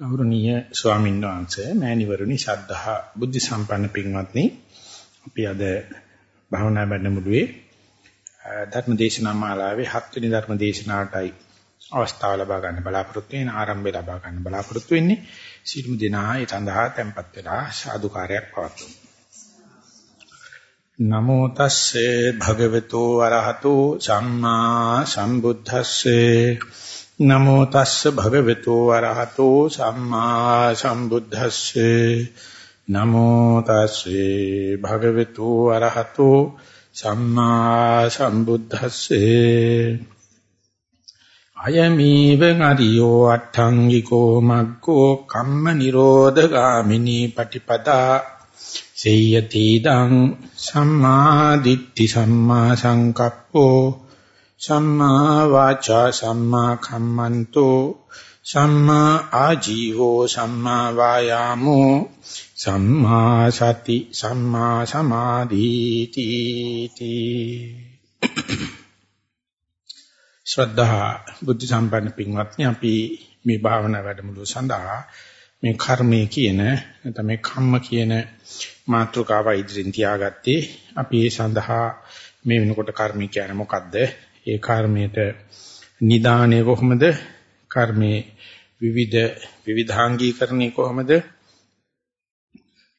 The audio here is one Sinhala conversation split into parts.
ගෞරවනීය ස්වාමීන් වහන්සේ මෑණිවරුනි ශ්‍රද්ධා බුද්ධ සම්පන්න පින්වත්නි. අපි අද භාවනා වැඩමුළුවේ ධර්ම දේශනා මාලාවේ හත්වෙනි ධර්ම දේශනාවටයි අවස්ථාව ලබා ගන්න බලාපොරොත්තු වෙන ආරම්භය ලබා ගන්න බලාපොරොත්තු වෙන්නේ. සිළුමු දෙනා ඒ සඳහා tempත් වෙලා සාදුකාරයක් පවතුමු නමෝ තස්සේ භගවතු අරහතෝ සම්මා සම්බුද්දස්සේ නමෝ තස්ස භගවතු වරහතෝ සම්මා සම්බුද්දස්සේ. නමෝ තස්සේ භගවතු වරහතෝ සම්මා සම්බුද්දස්සේ. අයමීව අරියෝ අට්ඨංගිකෝ මග්ගෝ කම්ම නිරෝධ ගාමිනී පටිපදා. සේයති දං සම්මා දිට්ඨි සම්මා සංකප්පෝ සම්මා වාචා සම්මා කම්මන්තෝ සම්මා ආජීවෝ සම්මා වායාමෝ සම්මා සති සම්මා සමාධිති ශ්‍රද්ධා බුද්ධ සම්පන්න පින්වත්නි අපි මේ භාවනා වැඩමුළුව සඳහා මේ කර්මය කියන නැත්නම් මේ කම්ම කියන මාතෘකාව ඉදිරින් තියාගත්තේ අපි ඒ සඳහා මේ වෙනකොට කර්මය කියන්නේ මොකද්ද? ඒ කර්මයට නිදාණය කොහොමද? කර්මයේ විවිධ විවිධාංගීකරණය කොහොමද?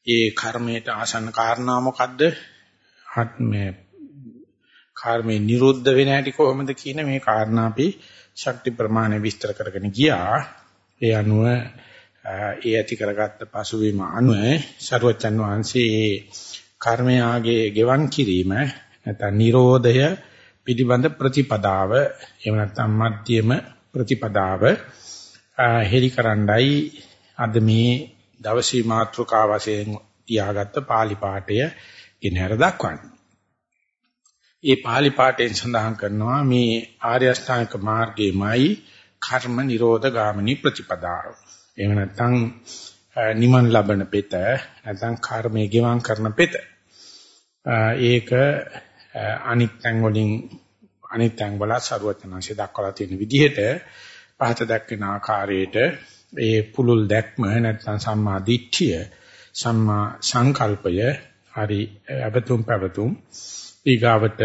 ඒ කර්මයට ආසන්න කාරණා මොකද්ද? හත් මේ කර්මේ නිරුද්ධ වෙන හැටි කොහොමද කියන මේ කාරණා අපි ශක්ති ප්‍රමාණය විස්තර කරගෙන ගියා. ඒ අනුව ඒ ඇති කරගත්ත පසුවීම අනුව සරුවචන් වහන්සේ කර්මයාගේ ගෙවන් කිරීම නැත්නම් නිරෝධය පිළිබඳ ප්‍රතිපදාව එහෙම නැත්නම් මධ්‍යම ප්‍රතිපදාව හෙලිකරණ්ඩයි අද මේ දවසේ මාතෘකා වශයෙන් තියාගත්ත pāli පාඨය ගෙනහැර දක්වන්නේ. ඒ pāli පාඨයෙන් සඳහන් කරනවා මේ ආර්ය අෂ්ටාංගික මාර්ගයේමයි කර්ම නිරෝධ ගාමිනී ප්‍රතිපදාව. එහෙම නැත්නම් නිමන් ලබන පෙත නැත්නම් කර්මයේ ගෙවම් කරන පෙත. ඒක අනිත් තැන් වලින් අනිත් තැන් වල සරුවචනංශය දක්වලා තියෙන විදිහට පහත දැක්වෙන ආකාරයට ඒ පුලුල් දැක්ම නැත්නම් සම්මා දිට්ඨිය සම්මා සංකල්පය හරි අවතුම් පැවතුම් ඊගාවට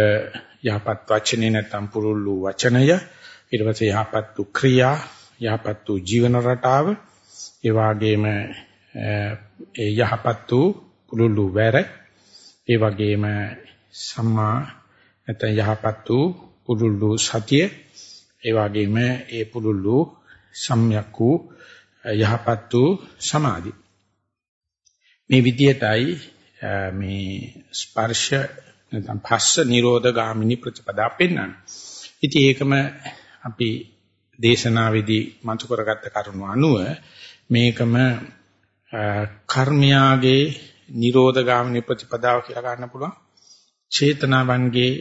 යහපත් වචනේ නැත්නම් පුරුල් වූ වචනය ඊට පස්සේ යහපත් වූ ක්‍රියා යහපත් වූ ජීවන රටාව ඒ වගේම ඒ යහපත් වූ පුරුල් වූ වැර ඒ වගේම සම්මා නැත්නම් යහපත් වූ පුරුල්ලු සතිය ඒ වගේම ඒ පුරුල්ලු සම්‍යක් වූ යහපත් වූ සමාධි මේ විදියටයි මේ ස්පර්ශ නැත්නම් පස්ස නිරෝධ ගාමිනී ප්‍රතිපදා පෙන්වන්නේ. ඉතින් ඒකම අපි දේශනාවේදී මතු කරගත්ත කරුණු අනුව මේකම කර්මයාගේ නිරෝධ ගාමිනී ප්‍රතිපදාව කියලා ගන්න පුළුවන්. චේතනාවන්ගේ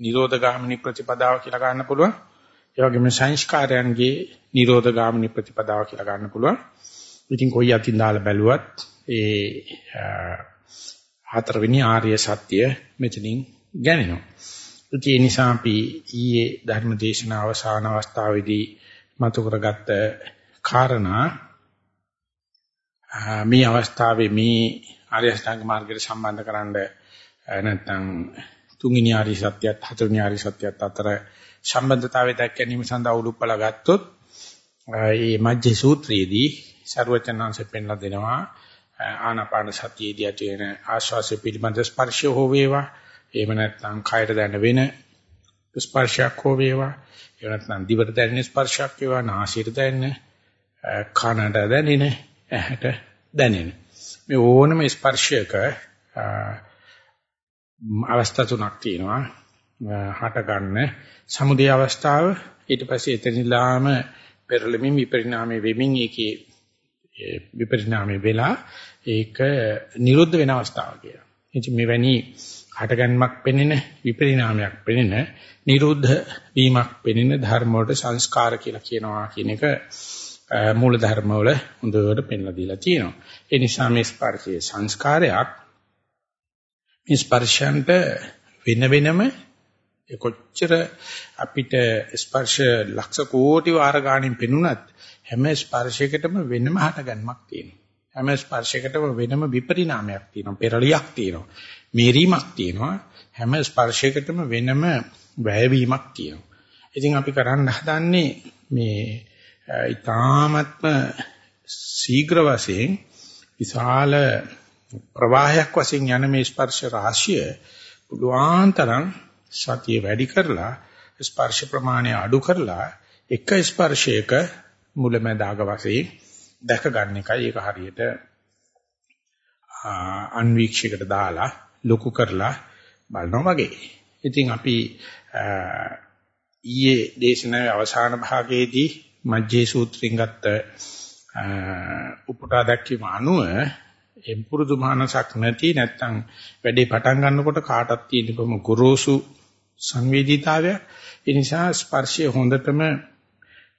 නිරෝධගාමිනී ප්‍රතිපදාව කියලා ගන්න පුළුවන්. ඒ වගේම සංස්කාරයන්ගේ නිරෝධගාමිනී ප්‍රතිපදාව කියලා ගන්න පුළුවන්. ඉතින් කොයි අතින් දාලා බැලුවත් ඒ හතරවෙනි ආර්ය සත්‍ය මෙතනින් ගැනෙනවා. ඒ නිසා අපි ඊයේ ධර්ම දේශනා අවසාන අවස්ථාවේදී මතු කරගත්ත කාරණා මේ අවස්ථාවේ මේ ආර්ය අෂ්ටාංග මාර්ගයට සම්බන්ධ කරන්නේ නැත්නම් තුන්වෙනි ආරි සත්‍යයත් හතරවෙනි ආරි සත්‍යයත් අතර සම්බන්ධතාවය දැක් ගැනීම සඳහා උලුප්පලා ගත්තොත් මේ මජ්ජේ සූත්‍රයේදී ਸਰවචනංශ පෙන්ලා දෙනවා ආනාපාන සතියේදී ඇති වෙන ආශ්වාසය පිළිබඳ ස්පර්ශය හෝ වේවා එහෙම නැත්නම් කයට දැනෙන වෙන ස්පර්ශයක් හෝ වේවා එහෙම නැත්නම් දිවට දැනෙන ස්පර්ශයක් වේවා නාසයට දැනෙන කනට දැනෙන ඇහැට දැනෙන. මේ ඕනම ස්පර්ශයක අවස්ථා තුනක් තියෙනවා. හට ගන්න සමුදේ අවස්ථාව ඊට පස්සේ එතනලාම පෙරළෙමින් විපරිණාමයේ වෙමින් ඒකේ විපරිණාමයේ වෙලා ඒක නිරුද්ධ වෙන අවස්ථාව කියලා. ඉතින් මෙවැනි හටගන්මක් පෙනෙන විපරිණාමයක් පෙනෙන නිරුද්ධ වීමක් පෙනෙන ධර්ම වලට සංස්කාර කියලා කියනවා කියන එක මූල ධර්ම වල හොඳට පෙන්ලා දීලා තියෙනවා. ඒ නිසා මේ ස්පර්ශයේ සංස්කාරයක් මේ ස්පර්ශයන්ට වෙන වෙනම ඒ කොච්චර අපිට ස්පර්ශ ලක්ෂ කෝටි වාර ගාණින් පෙනුනත් හැම ස්පර්ශයකටම වෙනම හටගන්මක් තියෙනවා. හැම ස්පර්ශයකටම වෙනම විපරිණාමයක් තියෙනවා. පෙරලියක් තියෙනවා. මේරීමක් තියෙනවා. හැම ස්පර්ශයකටම වෙනම වැයවීමක් තියෙනවා. ඉතින් අපි කරන්න හදන්නේ මේ ඊ타මත්ම ශීඝ්‍ර වශයෙන් විශාල ප්‍රවාහයක් වශයෙන් යන මේ ස්පර්ශ රාශිය පුළුවන් තරම් සතිය වැඩි කරලා ස්පර්ශ ප්‍රමාණය අඩු කරලා එක ස්පර්ශයක මුලැමැදාග වශයෙන් දැක ගන්න එකයි ඒක හරියට අන්වීක්ෂයකට දාලා ලොකු කරලා බලනවා වගේ. ඉතින් අපි ඊයේ දේශනාවේ අවසාන භාගයේදී මජ්ජේ සූත්‍රයෙන් ගත්ත උපුටා දැක්වීම අනුව එම්පුරුදු මානසක් නැති නැත්තම් වැඩේ පටන් ගන්නකොට කාටත් තියෙන කොම ගොරෝසු සංවේදීතාවය ඒ නිසා ස්පර්ශය හොඳටම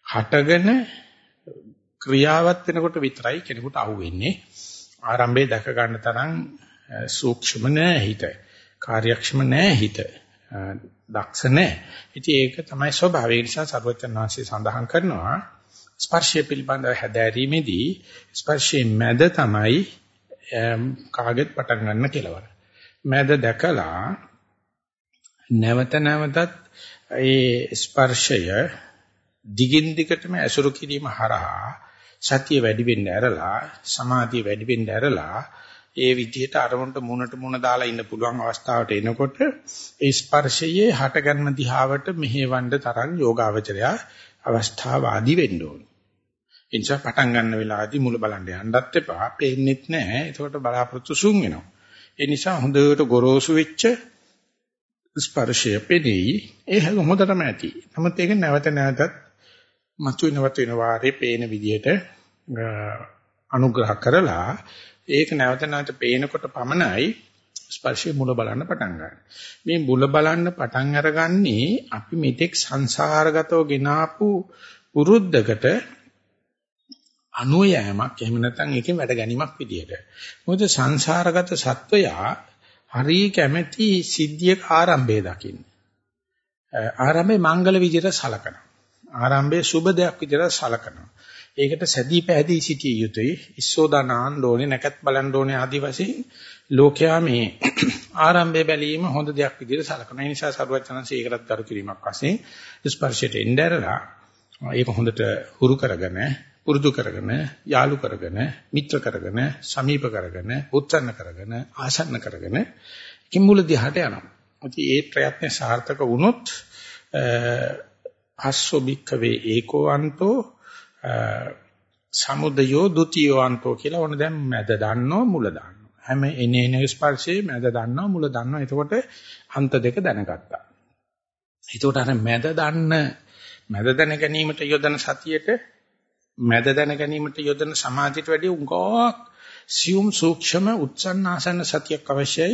හටගෙන ක්‍රියාවත් වෙනකොට විතරයි කෙනෙකුට අහුවෙන්නේ. ආරම්භයේ දැක ගන්න තරම් සූක්ෂම නෑ හිත. කාර්යක්ෂම නෑ හිත. දක්ෂ නෑ. ඉතින් ඒක තමයි ස්වභාවය. නිසා සර්වචන් වහන්සේ සඳහන් කරනවා ස්පර්ශය පිළිබඳව හැදෑරීමේදී ස්පර්ශයේ මැද තමයි කාගෙත් පටන් ගන්න කෙලවර. මැද දැකලා නැවත නැවතත් ඒ ස්පර්ශය දිගින් දිගටම ඇසුරු කිරීම හරහා සතිය වැඩි වෙන්න ඇරලා සමාධිය වැඩි වෙන්න ඇරලා ඒ විදිහට අරමුණට මුණට මුණ දාලා ඉන්න පුළුවන් අවස්ථාවට එනකොට ඒ ස්පර්ශයේ හටගන්න දිහාවට මෙහෙවන්න තරම් යෝගාවචරය අවස්ථාවාදී වෙන්න ඕන. ඒ නිසා පටන් ගන්න වෙලාවදී මුල බලන්න යන්නත් එපා. පේන්නෙත් නැහැ. ඒකට බලාපොරොත්තු සුන් වෙනවා. ඒ නිසා හොඳට ගොරෝසු වෙච්ච ස්පර්ශය පෙනෙයි. ඒ හොඳටම ඇති. නමුත් ඒක නැවත නැවතත් මතුවෙනවත් වෙන වාරේ පේන විදිහට අනුග්‍රහ කරලා ඒක නැවත නැවත පේනකොට පමණයි ස්පර්ශයේ මුල බලන්න පටන් ගන්න. මේ මුල බලන්න පටන් අරගන්නේ අපි මෙතෙක් සංසාරගතව ගෙනාපු පුරුද්දකට අනුයෑමක් එහෙම නැත්නම් ඒකෙන් වැඩ ගැනීමක් විදියට. මොකද සංසාරගත සත්වයා හරි කැමැති සිද්ධියක ආරම්භය දකින්න. ආරම්භයේ මංගල විදියට සලකනවා. ආරම්භයේ සුබ දෙයක් විදියට සලකනවා. ඒකට සැදී පැහැදී සිටිය යුතුයි. ඉස්සෝදානාන් ඕනේ නැකත් බලන් ඕනේ ආදි වශයෙන් ලෝකයා මේ ආරම්භය බැලීම හොඳ දෙයක් විදිහට සලකන. ඒ නිසා සරුවචනන්සේ ඒකටත් කරු කිරීමක් වශයෙන් ස්පර්ශයට එnderලා ඒක හොඳට හුරු කරගෙන පුරුදු කරගෙන යාලු කරගෙන මිත්‍ර කරගෙන සමීප කරගෙන උත්සන්න කරගෙන ආසන්න කරගෙන කිම්මුල දිහාට යනවා. ඉතින් ඒ ප්‍රයත්නේ සාර්ථක වුණොත් අස්සෝ බික්කවේ ඒකෝ අන්තෝ සමුදයෝ ဒ ුතියෝ අන්තෝ කියලා ඕන දැන් මැද දන්නෝ මුල දන්නෝ. හැම එනේ එනේ ස්පර්ශයේ මැද දන්නෝ මුල දන්නෝ. එතකොට අන්ත දෙක දැනගත්තා. එතකොට අර මැද දන්න මැද දැන ගැනීමට යොදන සතියේට මැද දැන ගැනීමට යොදන සමාධියට වැඩිය උගාවක් සියුම් සූක්ෂම උත්සන්නාසන සතියක් අවශ්‍යයි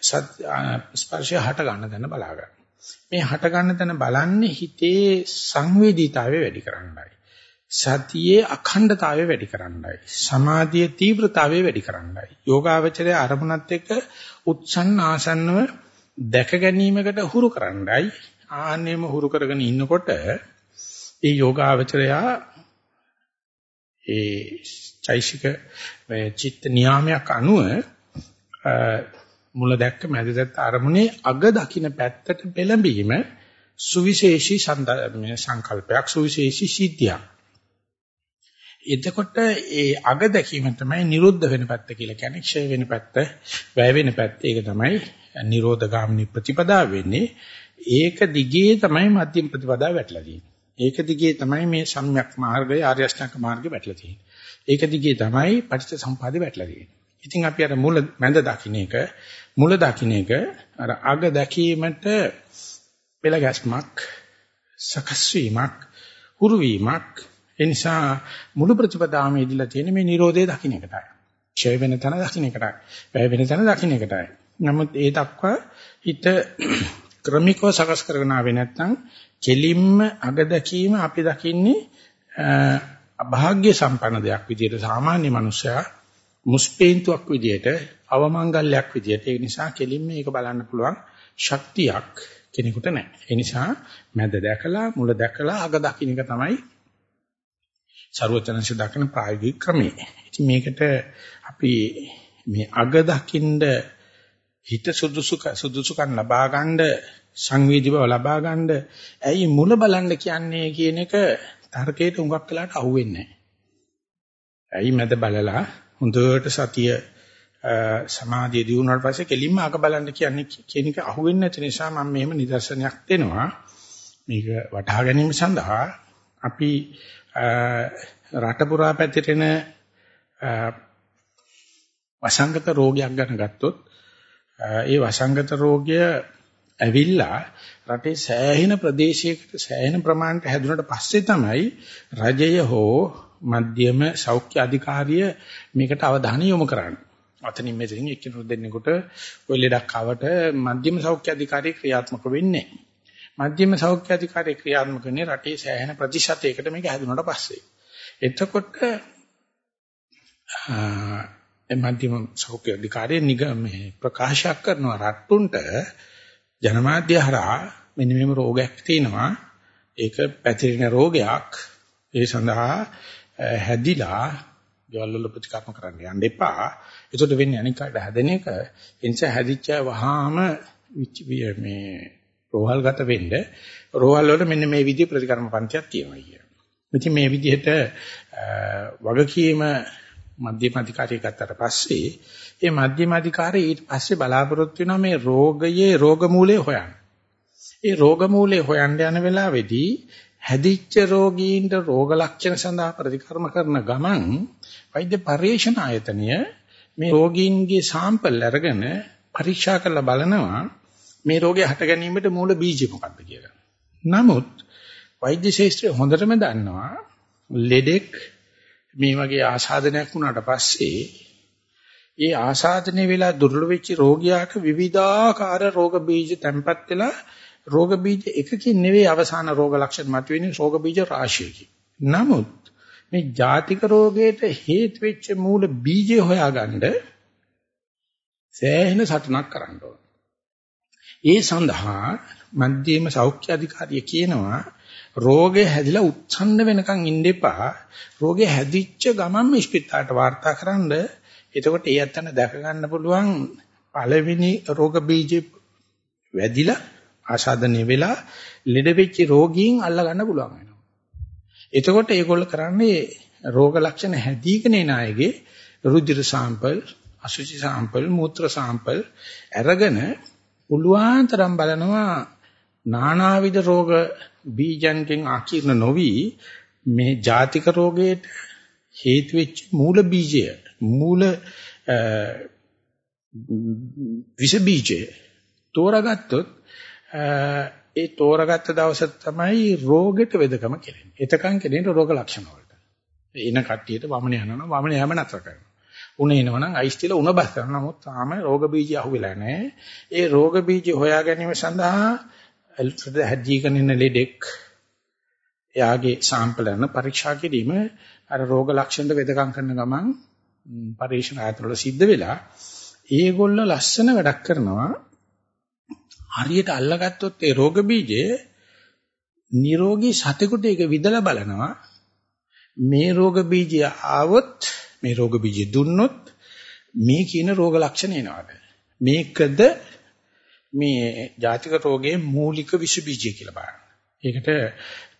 ස්පර්ශය හට ගන්න දැන බලා ගන්න. මේ හට ගන්න දැන බලන්නේ හිතේ සංවේදීතාවය වැඩි කරන්නයි. සතියේ අඛණ්ඩතාවය වැඩි කරන්නයි. සමාධියේ තීව්‍රතාවය වැඩි කරන්නයි. යෝගාවචරයේ අරමුණත් එක්ක උත්සන්නාසන්නව දැක ගැනීමකට හුරු කරන්නයි. ආන්නේම හුරු කරගෙන ඉන්නකොට ඒ යෝගාවචරයා ඒ චෛසික චිත්ත නියාමයක් අනුව මුල දැක්ක මැද දැක්ක අරමුණේ අග දකින්න පැත්තට පෙළඹීම සුවිශේෂී සංකල්පයක් සුවිශේෂී සිද්ධියක්. එතකොට ඒ අග දැකීම තමයි නිරුද්ධ වෙන පැත්ත කියලා කියන්නේ ක්ෂය වෙන පැත්ත, වැය වෙන පැත්ත. ඒක තමයි නිරෝධ ගාමිනී ප්‍රතිපදාව වෙන්නේ. ඒක දිගේ තමයි මධ්‍යම ප්‍රතිපදාව වැටලා තියෙන්නේ. ඒක දිගේ තමයි මේ සම්‍යක් මාර්ගය ආර්ය අෂ්ටාංග මාර්ගය වැටලා තියෙන්නේ. ඒක දිගේ තමයි පටිච්ච සම්පදාය වැටලා තියෙන්නේ. ඉතින් අපි අර මුල මැද දකින්න එක මුල දකින්න එක අර අග දැකීමට පෙළ ගැස්මක් සකස් වීමක් හුරු වීමක් ඒ නිසා මුළු ප්‍රතිපදාවම ඉදලා තියෙන මේ Nirodhe දකින්න එකටයි. ඡය වෙන තැන දකින්න එකටයි. වැය වෙන තැන දකින්න එකටයි. නමුත් ඒ දක්වා හිත ක්‍රමිකව සකස් කරගෙන ආවේ නැත්නම් කෙලින්ම අග දැකීම අපි දකින්නේ අභාග්‍ය සම්පන්න දෙයක් විදිහට සාමාන්‍ය මනුස්සයා මුස්පේන්තුවක් විදිහට අවමංගල්‍යයක් විදිහට ඒ නිසා කෙලින්ම මේක බලන්න පුළුවන් ශක්තියක් කෙනෙකුට නැහැ. ඒ නිසා මැද දැකලා මුල දැකලා අග දකින්න එක තමයි ਸਰවචනංශ දකින ප්‍රායෝගික ක්‍රමය. ඉතින් මේකට අපි මේ අග දකින්න හිත සුදුසුක සුදුසුකම් ලබා ගන්න සංවේදී බව ලබා ගන්න ඇයි මුල බලන්න කියන්නේ කියන එක තර්කයට උඟක් වෙලාට අහුවෙන්නේ නැහැ. ඇයි මැද බලලා හොඳට සතිය සමාධිය දිනුනාට පස්සේ කෙලින්ම අග බලන්න කියන්නේ කියන එක අහුවෙන්නේ නැති නිසා මම මෙහෙම නිදර්ශනයක් දෙනවා. මේක වටහා ගැනීම සඳහා අපි රට පුරා පැතිරෙන වසංගත රෝගයක් ගැන ගත්තොත් ඒ වසංගත රෝගය ඇවිල්ලා රටේ සෑහෙන ප්‍රදේශයකට සෑහෙන ප්‍රමාණයට හැදුනට පස්සේ තමයි රජය හෝ මධ්‍යම සෞඛ්‍ය අධිකාරිය මේකට අවධානය යොමු කරන්නේ. අතනින් මෙතනින් එක්කිනුත් දෙන්නෙකුට ওই ලෙඩක් ආවට මධ්‍යම සෞඛ්‍ය අධිකාරිය ක්‍රියාත්මක වෙන්නේ මධ්‍යම සෞඛ්‍ය අධිකාරිය ක්‍රියාත්මක කරන්නේ රටේ සෑහෙන ප්‍රතිශතයකට මේක හැදුනට පස්සේ. එතකොට මධ්‍යම සෞඛ්‍ය අධිකාරිය නිගමේ ප්‍රකාශයක් කරනවා රට්ටුන්ට ජනමාධ්‍ය හරහා මෙන්න මෙහෙම රෝගයක් තියෙනවා. ඒක පැතිරෙන රෝගයක්. ඒ සඳහා හැදිලා ගෙවල් වල ප්‍රතිකර්ම කරන්න යන්න එපා. ඒකට වෙන්නේ අනිකාට හැදෙන එක. ඒ නිසා හැදිච්ච වහාම මේ රෝහල් ගත වෙන්න රෝහල් වල මෙන්න මේ විදිහේ ප්‍රතිකර්ම පන්තියක් තියෙනවා කියන. ඉතින් මේ විදිහට වගකීම මධ්‍යම අධිකාරිය ගත්තට පස්සේ ඒ මධ්‍යම අධිකාරිය ඊට පස්සේ බලාපොරොත්තු වෙනවා මේ රෝගයේ රෝග මූලය හොයන්න. ඒ රෝග මූලය හොයන්න යන වෙලාවේදී හැදිච්ච රෝගීන්ට රෝග ලක්ෂණ සඳහා ප්‍රතිකර්ම කරන ගමන් වෛද්‍ය පර්යේෂණ ආයතනය මේ රෝගීන්ගේ සාම්පල් අරගෙන පරීක්ෂා කරලා බලනවා මේ රෝගය හට ගැනීමට මූල බීජ මොකක්ද කියලා. නමුත් වෛද්‍ය ශාස්ත්‍රය හොඳටම දන්නවා ලෙඩෙක් මේ වගේ ආසාදනයක් වුණාට පස්සේ ඒ ආසාදනය වෙලා දුර්වල වෙච්ච රෝගියාට විවිධාකාර රෝග බීජ තැම්පත් වෙලා රෝග බීජ එකකින් නෙවෙයි අවසාන රෝග ලක්ෂණ මතුවෙන්නේ රෝග බීජ රාශියකින්. නමුත් මේ ජාතික රෝගයට හේතු වෙච්ච මූල බීජය හොයාගන්න සෑහෙන සටනක් කරන්න ඕන. ඒ සඳහා මධ්‍යම සෞඛ්‍ය අධිකාරිය කියනවා රෝගේ හැදිලා උත්සන්න වෙනකන් ඉන්න එපා. රෝගේ හැදිච්ච ගමන්ම ඉස්පිතාලට වාර්තා කරන්න. එතකොට ඒ අතන දැක ගන්න පුළුවන් පළවෙනි රෝග බීජේ වැදිලා ආසාදනය වෙලා ලෙඩ වෙච්ච රෝගීන් අල්ල ගන්න පුළුවන් වෙනවා. එතකොට ඒගොල්ල කරන්නේ රෝග ලක්ෂණ හැදීගෙන එන අයගේ රුධිර සාම්පල්, අසුචි සාම්පල්, මූත්‍ර සාම්පල් අරගෙන පුළුවන් තරම් බලනවා නානාවිද රෝග බීජයන්ගෙන් ආකීර්ණ නොවි මේ ජාතික රෝගයට හේතු වෙච්ච මූල බීජය මූල විස බීජය තෝරාගත්තොත් ඒ තෝරාගත්ත දවස තමයි රෝගෙට වෙදකම කෙරෙන්නේ. එතකන් කෙරෙන්නේ රෝග ලක්ෂණ වලට. එන කට්ටියට වමන යනවා වමන යෑම නතර කරනවා. උණ එනවනම් අයිස් තියලා උණ බස් කරනවා. නමුත් තාම රෝග බීජය අහුවෙලා නැහැ. ඒ රෝග බීජ හොයා ගැනීම සඳහා ඇල්ෆ්‍රෙඩ් හැජීකන් ඉන්න ලෙඩෙක් එයාගේ සාම්පල් යන පරීක්ෂා කිරීම අර රෝග ලක්ෂණ වෙදකම් කරන ගමන් පරීක්ෂණ ආයතන වල සිද්ධ වෙලා ඒගොල්ල ලස්සන වැඩක් කරනවා. හරියට අල්ලගත්තොත් ඒ රෝග බීජය නිරෝගී සතෙකුට ඒක විදලා බලනවා. මේ රෝග බීජය ආවොත් මේ රෝග බීජය දුන්නොත් මේ කියන රෝග ලක්ෂණ එනවාද? මේකද මේ ජාතික රෝගයේ මූලික විස බීජය කියලා බලන්න. ඒකට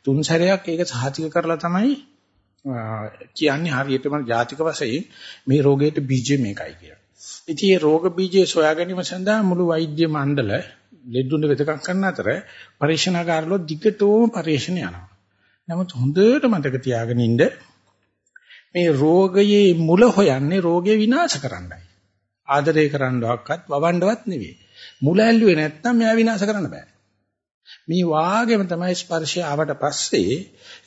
තුන් සැරයක් ඒක සාහිතික කරලා තමයි කියන්නේ හරියටම ජාතික වශයෙන් මේ රෝගයට බීජය මේකයි කියලා. ඉතින් මේ රෝග බීජය සොයා ගැනීම සඳහා මුළු වෛද්‍ය මණ්ඩල ලෙඩුන්ට වෙදකම් කරන අතර පරීක්ෂණාගාරවල දිගටම පරීක්ෂණ යනවා. නමුත් හොඳට මතක තියාගෙන ඉන්න මේ රෝගයේ මුල හොයන්නේ රෝගය විනාශ කරන්නයි. ආදරය කරන්නවක්වත් වවන්නවත් නෙවෙයි. මුල ඇල්ලුවේ නැත්නම් මෙයා විනාශ කරන්න බෑ. මේ වාගෙම තමයි ස්පර්ශය ආවට පස්සේ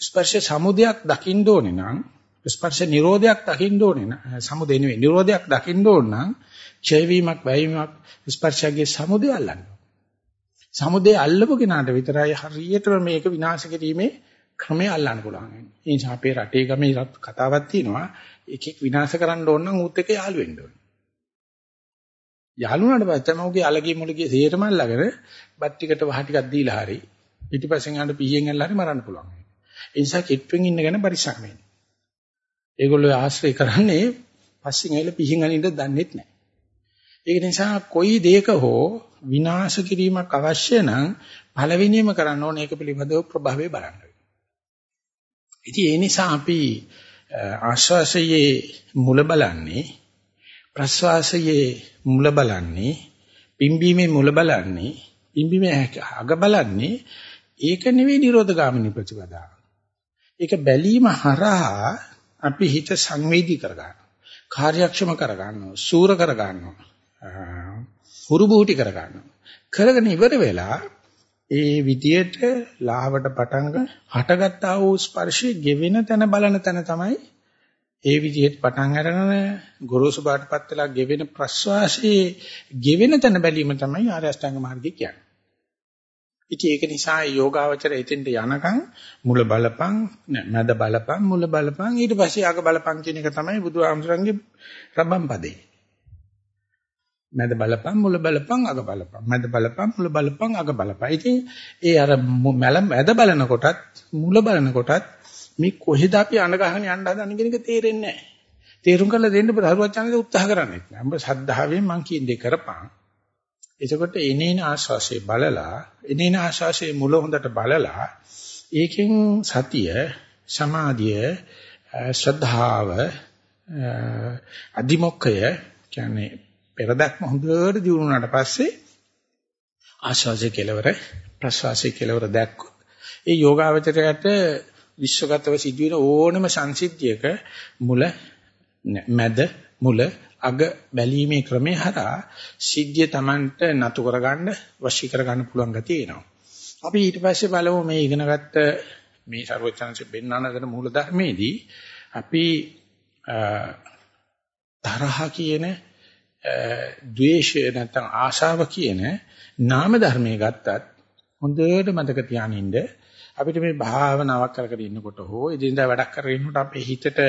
ස්පර්ශ සමුදයක් දකින්න ඕනේ නම් ස්පර්ශ නිරෝධයක් දකින්න ඕනේ නම් සමුදේ නෙවෙයි නිරෝධයක් දකින්න ඕන නම් ඡය වීමක් වැයීමක් ස්පර්ශයේ සමුදය අල්ලන්න. සමුදේ අල්ලපු කෙනාට විතරයි හරියටම මේක විනාශ කිරීමේ ක්‍රමය අල්ලන්න පුළුවන්. ඒ නිසා අපේ රටේ ගමේ කතාවක් තියෙනවා එකෙක් විනාශ කරන්න ඕන නම් ඌත් එක්ක යාළු වෙන්න ඕනේ. යාළුවාට පස්සේ මම අලගී මුලගී සේරම අල්ලගෙන බත් ටිකට වහ ටිකක් දීලා හරි පිටිපස්සෙන් යන පීයෙන් ඇල්ල හරි මරන්න පුළුවන්. ඒ නිසා කිට්ටුවෙන් ඉන්න ගැන පරිස්සම් වෙන්න. ඒගොල්ලෝ ආශ්‍රය කරන්නේ පස්සෙන් ඇවිල්ලා පිහින් අනින්න දන්නෙත් නැහැ. ඒක නිසා කොයි දෙයක හෝ විනාශ කිරීමක් අවශ්‍ය නම් පළවෙනියම කරන්න ඕනේ ඒක පිළිබඳව ප්‍රභාවය බලන්න. ඉතින් ඒ නිසා අපි ආශ්වාසයේ මුල බලන්නේ ප්‍රශ්වාසයේ මුල බලන්නේ පිම්බීමේ මුල බලන්නේ පිම්බීමේ අග බලන්නේ ඒක නෙවෙයි නිරෝධගාමිනී ප්‍රතිපදාව. ඒක බැලීම හරහා අපි හිත සංවේදී කර ගන්නවා. කාර්යක්ෂම කර ගන්නවා. සූර කර ගන්නවා. හුරු බුහුටි කර ගන්නවා. කරගෙන ඉවර වෙලා ඒ විදියට ලාවට පටංග හටගත්තා වූ ස්පර්ශයේ ගෙවෙන තැන බලන තැන තමයි ඒ විදිහට පටන් අරගෙන ගොරෝසු බාටපත් වෙලා ගෙවෙන ප්‍රස්වාසයේ ගෙවෙන තැන බැලීම තමයි ආර්ය අෂ්ටාංග මාර්ගය කියන්නේ. ඉතින් ඒක නිසා යෝගාවචර එතෙන්ට යනකම් මුල බලපං මැද බලපං මුල බලපං ඊට පස්සේ අග බලපං කියන එක තමයි බුදුහාමුදුරන්ගේ රබම් පදේ. මැද බලපං මුල බලපං අග බලපං මැද බලපං මුල බලපං අග බලපං. ඉතින් ඒ අර මැද බලන කොටත් මුල බලන කොටත් මේ කොහෙද අපි අඬ ගහගෙන යන්න හදන කියන එක තේරෙන්නේ නැහැ. තේරුම් කරලා දෙන්න බරුවත් channel උත්සාහ කරන්නේ නැහැ. උඹ සද්ධාවෙන් මං කියන දේ කරපන්. එතකොට එනේන ආශ්වාසය බලලා එනේන ආශ්වාසයේ මුල හොඳට බලලා ඒකෙන් සතිය සමාධිය ශ්‍රද්ධාව අදිමොක්කය කියන්නේ පෙරදක්ම හොඳට දියුණුනාට පස්සේ ආශ්වාසයේ කෙලවර ප්‍රශ්වාසයේ කෙලවර දැක්කොත් ඒ යෝගාවචරයට විශ්වගතව සිදුවෙන ඕනම සංසිද්ධියක මුල මැද මුල අග බැලීමේ ක්‍රමය හරහා සිද්ධිය Tamanට නතු කරගන්න වශී කරගන්න පුළුවන් ගතිය එනවා. අපි ඊට පස්සේ බලමු මේ ඉගෙනගත්ත මේ ਸਰවචනංශ බෙන්නානදන මූල ධර්මයේදී අපි තරහ කියන ද්වේෂය නැත්නම් ආශාව කියන නාම ධර්මයේ ගත්තත් හොඳට මතක තියානින්න අපිට මේ භාවනාවක් කරගෙන ඉන්නකොට හෝ එදිනදා වැඩක් කරගෙන ඉන්නකොට අපේ හිතට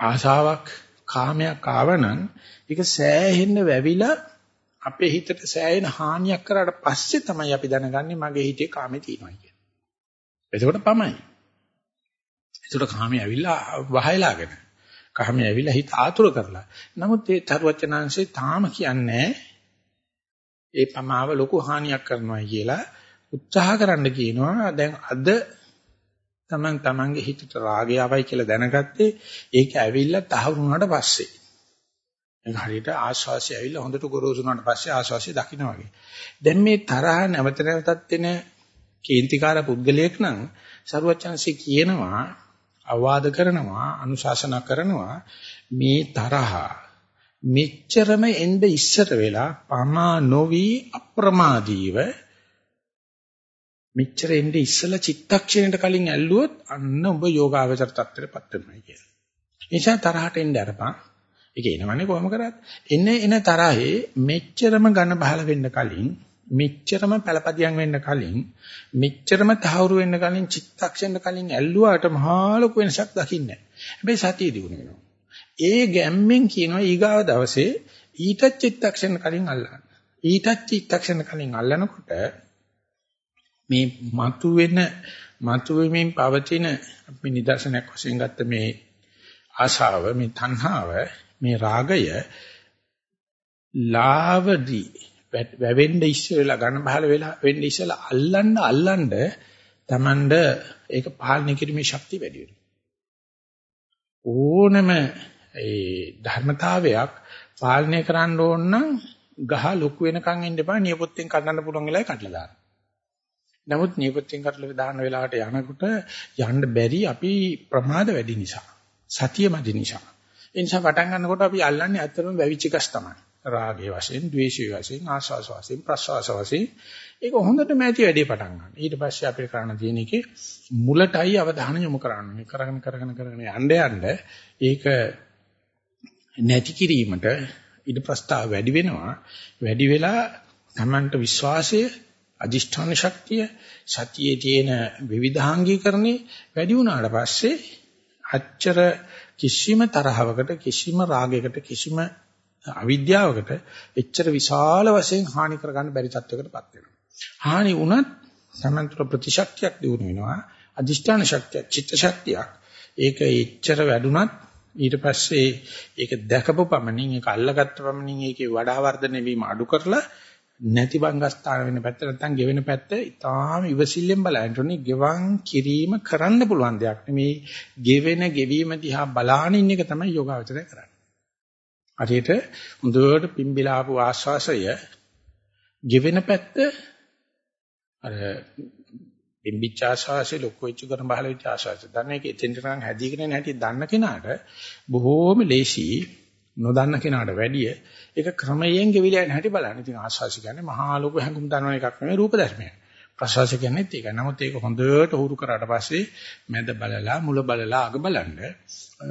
ආශාවක් කාමයක් ආවනම් ඒක සෑහෙන්න වැවිලා අපේ හිතට සෑහෙන හානියක් කරාට පස්සේ තමයි අපි දැනගන්නේ මගේ හිතේ කාමේ තියෙනවා කියලා. එතකොට පමයි. එතකොට කාමේ ඇවිල්ලා වහයලාගෙන. කාමේ ඇවිල්ලා හිත ආතුර කරලා. නමුත් ඒ තරුවචනාංශේ තාම කියන්නේ ඒ පමාව ලොකු හානියක් කරනවා කියලා උත්සාහ කරන්න කියනවා. දැන් අද තමන් තමන්ගේ හිතට රාගය ආවයි කියලා දැනගත්තේ ඒක ඇවිල්ලා තහවුරු වුණාට පස්සේ. ඒක හරියට ආශ්වාසය ඇවිල්ලා හොඳට ගොරෝසු වුණාට පස්සේ ආශ්වාසය දකින්න වගේ. දැන් මේ තරහ නැවත නැවතත් එන කේන්තිකාර පුද්ගලයෙක් නම් සරුවචන්සේ කියනවා අවවාද කරනවා අනුශාසනා කරනවා මේ තරහ මෙච්චරම එnde ඉස්සර වෙලා පමා නොවි අප්‍රමාදීව මෙච්චර එnde ඉස්සලා චිත්තක්ෂණයට කලින් ඇල්ලුවොත් අන්න ඔබ යෝගාවචර තත්ත්වයටපත් වෙනවා කියලා. ඒ නිසා තරහට එන්න අරපන්. ඒක එනවනේ කොහොම කරත්. එන්නේ එන තරහේ මෙච්චරම ඝන බහල වෙන්න කලින් මෙච්චරම පළපදියම් වෙන්න කලින් මෙච්චරම තහවුරු වෙන්න කලින් චිත්තක්ෂණ කලින් ඇල්ලුවාට මහා ලොකු වෙනසක් දකින්නේ නැහැ. හැබැයි සතිය දිනු වෙනවා. ඒ ගැම්මෙන් කියනවා ඊගාව දවසේ ඊට චිත්තක්ෂණ කලින් අල්ලන්න. ඊට චිත්තක්ෂණ කලින් අල්ලනකොට මේ මතුවෙන මතුවෙමින් පවතින අපි නිදර්ශනයක් වශයෙන් ගත්ත මේ ආශාව මේ තණ්හාව මේ රාගය ලාවදී වැවෙන්න ඉස්සෙල්ලා ඝන බහල වෙලා වෙන්න ඉස්සෙල්ලා අල්ලන්න අල්ලන්න Tamand ඒක පාලනය කිරීමේ ශක්තිය වැඩි වෙනවා ඕනම ඒ ධර්මතාවයක් පාලනය කරන්න ඕන නම් ගහ ලොකු වෙනකන් ඉන්න එපා නියපොත්තෙන් කඩන්න පුළුවන් වෙලාවේ කඩලා දාන්න. නමුත් නියපොත්තෙන් කඩලා දාන්න වෙලාවට යනකොට යන්න බැරි අපි ප්‍රමාද වැඩි නිසා. සතිය මදි නිසා. ඒ නිසා පටන් ගන්නකොට අපි අල්ලන්නේ ඇත්තටම වැවිච්ච ගස් තමයි. රාගයේ වශයෙන්, ද්වේෂයේ වශයෙන්, ආශාස වශයෙන්, ප්‍රසවාස වශයෙන් ඒක හොඳටම ඇති වැඩේ පටන් ගන්න. ඊට පස්සේ අපිට කරන්න තියෙන එකේ මුලටයි අවධානය යොමු කරන්න. මේ කරගෙන කරගෙන කරගෙන යන්න යන්න ඒක නැති කිරීමට ඉද ප්‍රස්තාව වැඩි වෙනවා. වැඩි වෙලා Tamanට විශ්වාසය, අදිෂ්ඨාන ශක්තිය, සතියේ තියෙන විවිධාංගීකරණේ වැඩි වුණාට පස්සේ අච්චර කිසිම තරහවකට කිසිම රාගයකට කිසිම අවිද්‍යාවකට එච්චර විශාල වශයෙන් හානි කරගන්න බැරි තත්වයකටපත් වෙනවා. හානි වුණත් සමන්තර ප්‍රතිශක්තියක් දිනු වෙනවා. අදිෂ්ඨාන ශක්තිය, චිත්ත ශක්තියක්. ඒක එච්චර වැඩුණත් ඊට පස්සේ ඒක දැකපු පමණින් ඒක අල්ලගත්ත පමණින් ඒකේ වඩා වර්ධනය වීම අඩු කරලා නැති බංගස්ථාන වෙන පැත්ත නැත්නම් ගෙවෙන පැත්ත ඉතාලම ඉවසිල්ලෙන් බලන්න ඕනේ. ගෙවන් කිරීම කරන්න පුළුවන් දෙයක් නෙමේ. ගෙවෙන ගෙවීම දිහා බලාන ඉන්න එක තමයි යෝගාවචරය කරන්නේ. හරියට හොඳට පිම්බිලා ආපු ආශ්වාසය ගෙවෙන පැත්ත අර පිම්බිච්ච ආශ්වාසය ලොකු වෙච්ච කරන බහල වෙච්ච ආශ්වාසය. දන්න එක එතෙන්ට නම් හැදීගෙන යන හැටි දන්න කෙනාට බොහෝම ලේසි නොදන්න කෙනාට වැඩිය ඒක ක්‍රමයෙන් ගෙවිලා යන හැටි බලන්න. ඉතින් ආස්වාසි කියන්නේ මහා ලෝක හැඟුම් දනවන එකක් නෙමෙයි රූප ධර්මයක්. ප්‍රසවාස කියන්නේත් ඒකයි. නමුත් ඒක හොඳට උහුරු කරාට පස්සේ මැද බලලා මුල බලලා අග බලන්න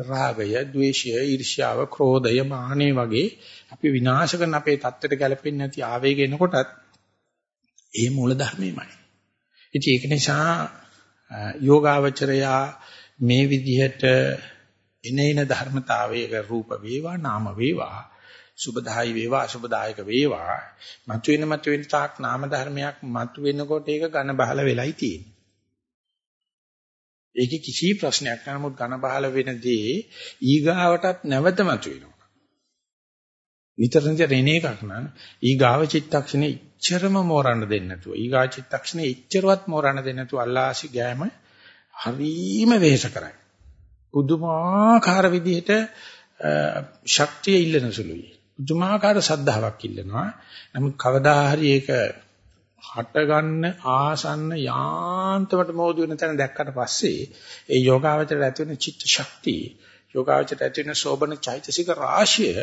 රාගය, ద్వේෂය, ඊර්ෂ්‍යාව, ක්‍රෝධය, මානෙ වගේ අපි විනාශ කරන අපේ தත්තට ගැලපෙන්නේ නැති ආවේග එනකොටත් ඒ මූල ධර්මෙමයි. ඉතින් ඒක නිසා යෝගාවචරයා මේ විදිහට එනේන ධර්මතාවයක රූප වේවා නාම වේවා සුබදායි වේවා අසුබදායක වේවා මතුවෙන මතුවෙන තාක් නාම ධර්මයක් මතුවෙනකොට ඒක ඝන බහල වෙලයි තියෙන්නේ. ඒකේ කිසි ප්‍රශ්නයක් නැහැ නමුත් ඝන බහල වෙනදී ඊගාවටත් නැවත මතුවෙනවා. නිතර නිතර එන එකක් නම් ඊගාව චිත්තක්ෂණේ ඉච්චරම මෝරන්න දෙන්නේ නැතුව ඊගා චිත්තක්ෂණේ ඉච්චරවත් මෝරන්න දෙන්නේ නැතුව අල්ලාසි ගෑම හරීම වෙහෙස කරයි. පුදුමාකාර විදිහට ශක්තිය ඉල්ලන සුළුයි. පුදුමාකාර සද්ධාාවක් ඉල්ලනවා. නමුත් කවදා හරි ඒක හට ගන්න ආසන්න යාන්තමට මොහොදු වෙන තැන දැක්කට පස්සේ ඒ යෝගාවචරයට ඇති වෙන චිත්ත ශක්තිය යෝගාවචරයට ඇති වෙන සෝබන චෛතසික රාශිය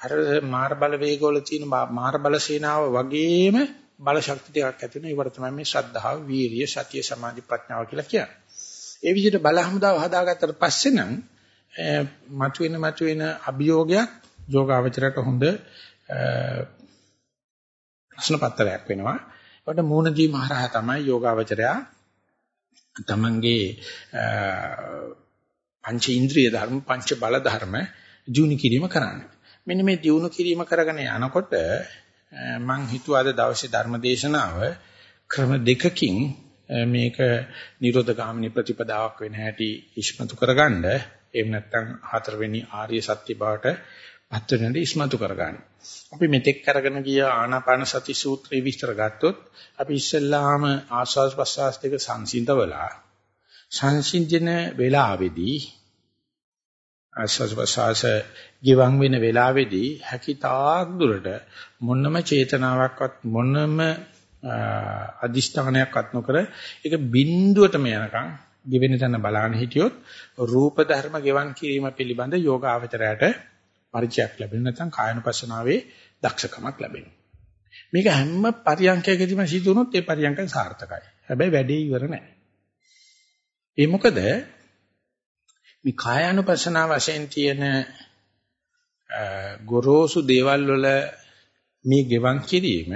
අර මාර බල වේගවල තියෙන මාර බල සේනාව වගේම බල ශක්ති ටිකක් ඇති වෙන ඒවට තමයි මේ ශ්‍රද්ධාව, වීරිය, සතිය, සමාධි, ප්‍රඥාව කියලා කියන්නේ. ඒ විදිහට බල හමුදාව හදාගත්තට පස්සේ නම් මතුවෙන මතුවෙන අභියෝගයක් යෝගාවචරයට හොඳ ප්‍රශ්න පත්‍රයක් වෙනවා. ඒකට මූණ දීම හරහා තමයි යෝගාවචරයා තමන්ගේ පංච ඉන්ද්‍රිය ධර්ම පංච බල ධර්ම ජීුණු කිරීම කරන්නේ. මෙන්න මේ ජීුණු කිරීම කරගෙන යනකොට මම හිතුවා අද දවසේ ධර්ම දේශනාව ක්‍රම දෙකකින් මේක නිරෝධ ගාමිනී ප්‍රතිපදාවක් වෙන හැටි ඉස්මතු කරගන්න එහෙම නැත්නම් හතරවෙනි ආර්ය සත්‍ය බවට පත් වෙනදී ඉස්මතු කරගන්න. අපි මෙතෙක් කරගෙන ගිය ආනාපාන සති සූත්‍රය විස්තර ගත්තොත් අපි ඉස්සෙල්ලාම ආස්වාද ප්‍රසවාස දෙක සංසිඳවලා සංසිඳන වේලාවේදී ආස්වාද ප්‍රසවාස ගිවන් වෙන වේලාවේදී හැකිතාක් දුරට මොනම චේතනාවක්වත් මොනම අදිෂ්ඨානයක්වත් නොකර ඒක බිඳුවටම යනකම් ගෙවෙන තැන බලන්න හිටියොත් රූප ධර්ම ගෙවන් කිරීම පිළිබඳ යෝග ආචරයට පරිචයක් ලැබෙන නැත්නම් කායනුපස්සනාවේ දක්ෂකමක් ලැබෙනවා. මේක හැම පරියන්කයකදීම සිදු වුණොත් ඒ පරියන්ක සාර්ථකයි. හැබැයි වැඩේ ඉවර නැහැ. ඒ මොකද මේ කායानुපස්සනාව වශයෙන් තියෙන ගොරෝසු දේවල් වල මේ ගෙවන් කිරීම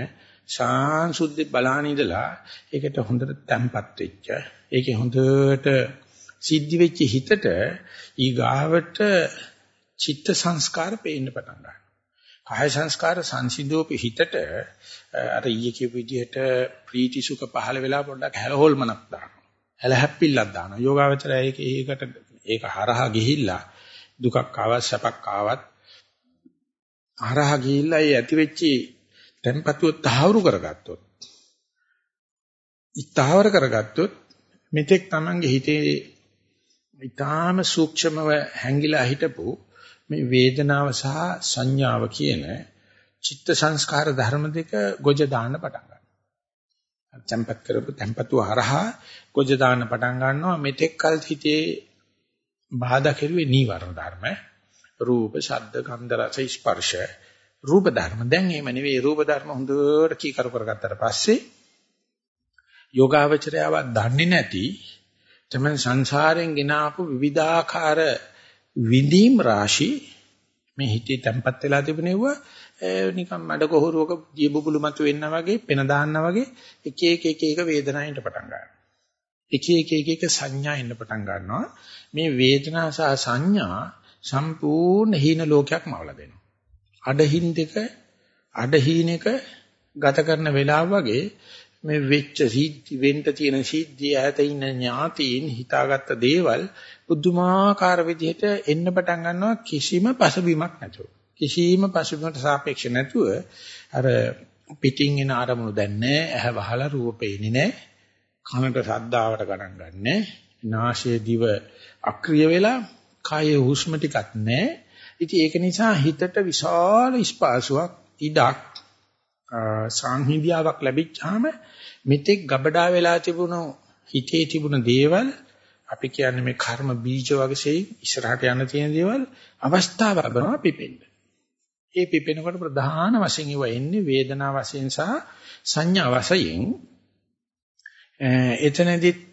සාංශුද්ධ බලාන ඉඳලා ඒකට හොඳට තැම්පත් වෙච්ච ඒකේ හොඳට සිද්ධ වෙච්ච හිතට ඊගාවට චිත්ත සංස්කාර පේන්න පටන් ගන්නවා. කාය සංස්කාර සංසිඳෝපි හිතට අර ඊයේ කියපු විදිහට ප්‍රීති සුඛ පහළ වෙලා පොඩ්ඩක් හැලහොල්මනක් දානවා. හැලහැප්පිල්ලක් දානවා. යෝගාවචරය ඒක ඒකට ඒක හරහා ගිහිල්ලා දුකක් ආවත් සැපක් ආවත් හරහා ගිහිල්ලා ඒ ඇති වෙච්චි tempatuව තහවුරු කරගත්තොත් ඉස්තාවර කරගත්තොත් මෙතෙක් Tamange හිතේ ඊටාම සූක්ෂමව හැංගිලා හිටපු මේ වේදනාව සහ සංඥාව කියන චිත්ත සංස්කාර ධර්ම දෙක ගොජ දාන්න පටන් ගන්නවා. tempat කරපු tempatu හරහා ගොජ දාන්න පටන් ගන්නවා මෙතෙක් කල හිතේ බාධා කෙරුවේ නීවරණ ධර්ම රූප ශබ්ද ගන්ධ රස ස්පර්ශ රූප ධර්ම දැන් එහෙම නෙවෙයි රූප ධර්ම හොඳට කීකරු කරගත්තට පස්සේ යෝගාවචරයව දන්නේ නැති තමයි සංසාරයෙන් ගෙන ආපු විවිධාකාර විඳීම් රාශි මේ හිතේ තැම්පත් වෙලා තිබුණේව නිකන් මඩ කොහරුවක ජී බුබුලු මතු වෙන්නා වගේ පෙන දාන්නා වගේ එක එක එක එක වේදනාවෙන්ට පටන් ගන්නවා. එක එක එක එක සංඥා එන්න පටන් ගන්නවා. මේ වේදනා සහ සංඥා සම්පූර්ණ හීන ලෝකයක් මවලා දෙනවා. අඩහින් දෙක අඩහීනක ගත කරන වෙලාව වගේ මේ වෙච්ච සිද්ධි වෙන්න තියෙන සිද්ධිය ඈත ඉන්න ඥාතීන් හිතාගත්ත දේවල් බුද්ධමාකාර විදිහට එන්න පටන් ගන්නවා කිසිම පසුබිමක් නැතුව. කිසිම පසුබිමකට සාපේක්ෂ නැතුව අර පිටින් එන අරමුණු දැන් නැහැ, ඇහැ වහලා රූප පේන්නේ නැහැ, කනට ශබ්දාවට ගණන් ගන්නෑ, නාසයේ දිව අක්‍රිය වෙලා, කයේ හුස්ම ටිකක් නැහැ. ඉතින් ඒක නිසා හිතට විශාල ස්පාසුවක් ඉඩක් සංහිඳියාවක් ලැබිච්චාම මෙතෙක් ගබඩා වෙලා තිබුණු හිතේ තිබුණ දේවල් අපි කියන්නේ මේ කර්ම බීජ වගේ ඉස්සරහට යන තියෙන දේවල් අවස්ථාව ලැබනවා පිපෙන්න. ඒ පිපෙනකොට ප්‍රධාන වශයෙන් ඒව එන්නේ වේදනා වශයෙන් සහ සංඥා වශයෙන්. එතනදිත්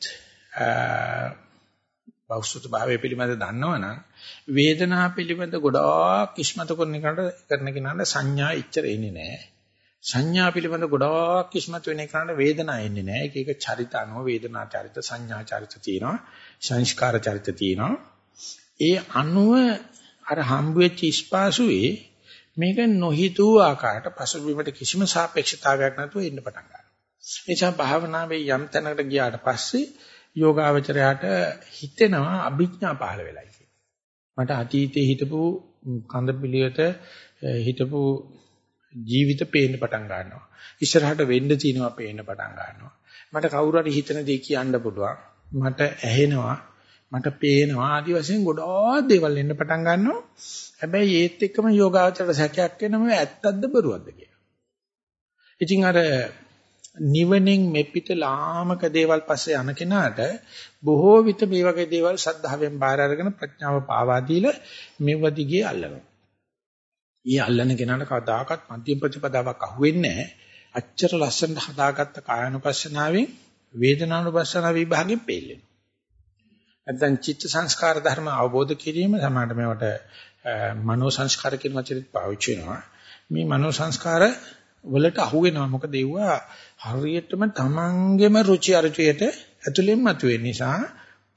බෞද්ධ භාවය පිළිබඳ දන්නවනම් වේදනා පිළිබඳ ගොඩාක් ඉස්මතු කරන එකට කරන කෙනාට සංඥා ඉච්චර එන්නේ නැහැ. සංඥා පිළිබඳ ගොඩාක් ඉස්මතු වෙන එකට වේදනා එන්නේ නැහැ. ඒක ඒක චරිත අනුව වේදනා චරිත සංඥා චරිත තියෙනවා. සංස්කාර චරිත තියෙනවා. ඒ අනුව අර හම්බ වෙච්ච ස්පාසුවේ මේක නොහිතූ ආකාරයට පසුබිමට කිසිම සාපේක්ෂතාවයක් නැතුව ඉන්න පටන් ගන්නවා. ඒ නිසා භාවනාවේ යම් තැනකට ගියාට පස්සේ යෝගාවචරයට හිතෙනවා අභිඥා පහළ වෙලයි කියලා. මට අතීතයේ හිටපු කඳ පිළිවෙත හිටපු ජීවිත පේන්න පටන් ගන්නවා. ඉස්සරහට වෙන්න තියෙනවා පේන්න පටන් ගන්නවා. මට කවුරු හරි හිතන දේ කියන්න පුළුවන්. මට ඇහෙනවා. මට පේනවා. ආදි වශයෙන් ගොඩාක් දේවල් එන්න පටන් ගන්නවා. හැබැයි ඒත් එක්කම යෝගාවචරයට සැකයක් වෙනවා ඇත්තක්ද බරුවක්ද කියලා. ඉතින් අර නිවනින් මෙපිට ලාමක දේවල් පස්සේ යන කෙනාට බොහෝ විට මේ වගේ දේවල් සද්ධාවෙන් බාර අරගෙන ප්‍රඥාව පාවා දීලා මෙව දිගේ අල්ලනවා. ඊ අල්ලන කෙනාට කවදාකවත් මධ්‍යම ප්‍රතිපදාවක් අහුවෙන්නේ නැහැ. අච්චර ලස්සනට හදාගත්ත කායනුපස්සනාවෙන් වේදනානුපස්සනාව විභාගෙන් පෙළෙනවා. නැත්නම් චිත්ත සංස්කාර ධර්ම අවබෝධ කිරීම සමානට මේවට මනෝ සංස්කාර කියන වචනේත් පාවිච්චි වෙනවා. මේ මනෝ සංස්කාර වලට අහු වෙනවා. මොකද ඒවා හරියටම තමන්ගේම රුචි අරුචියට ඇතුළෙන් මතුවෙන නිසා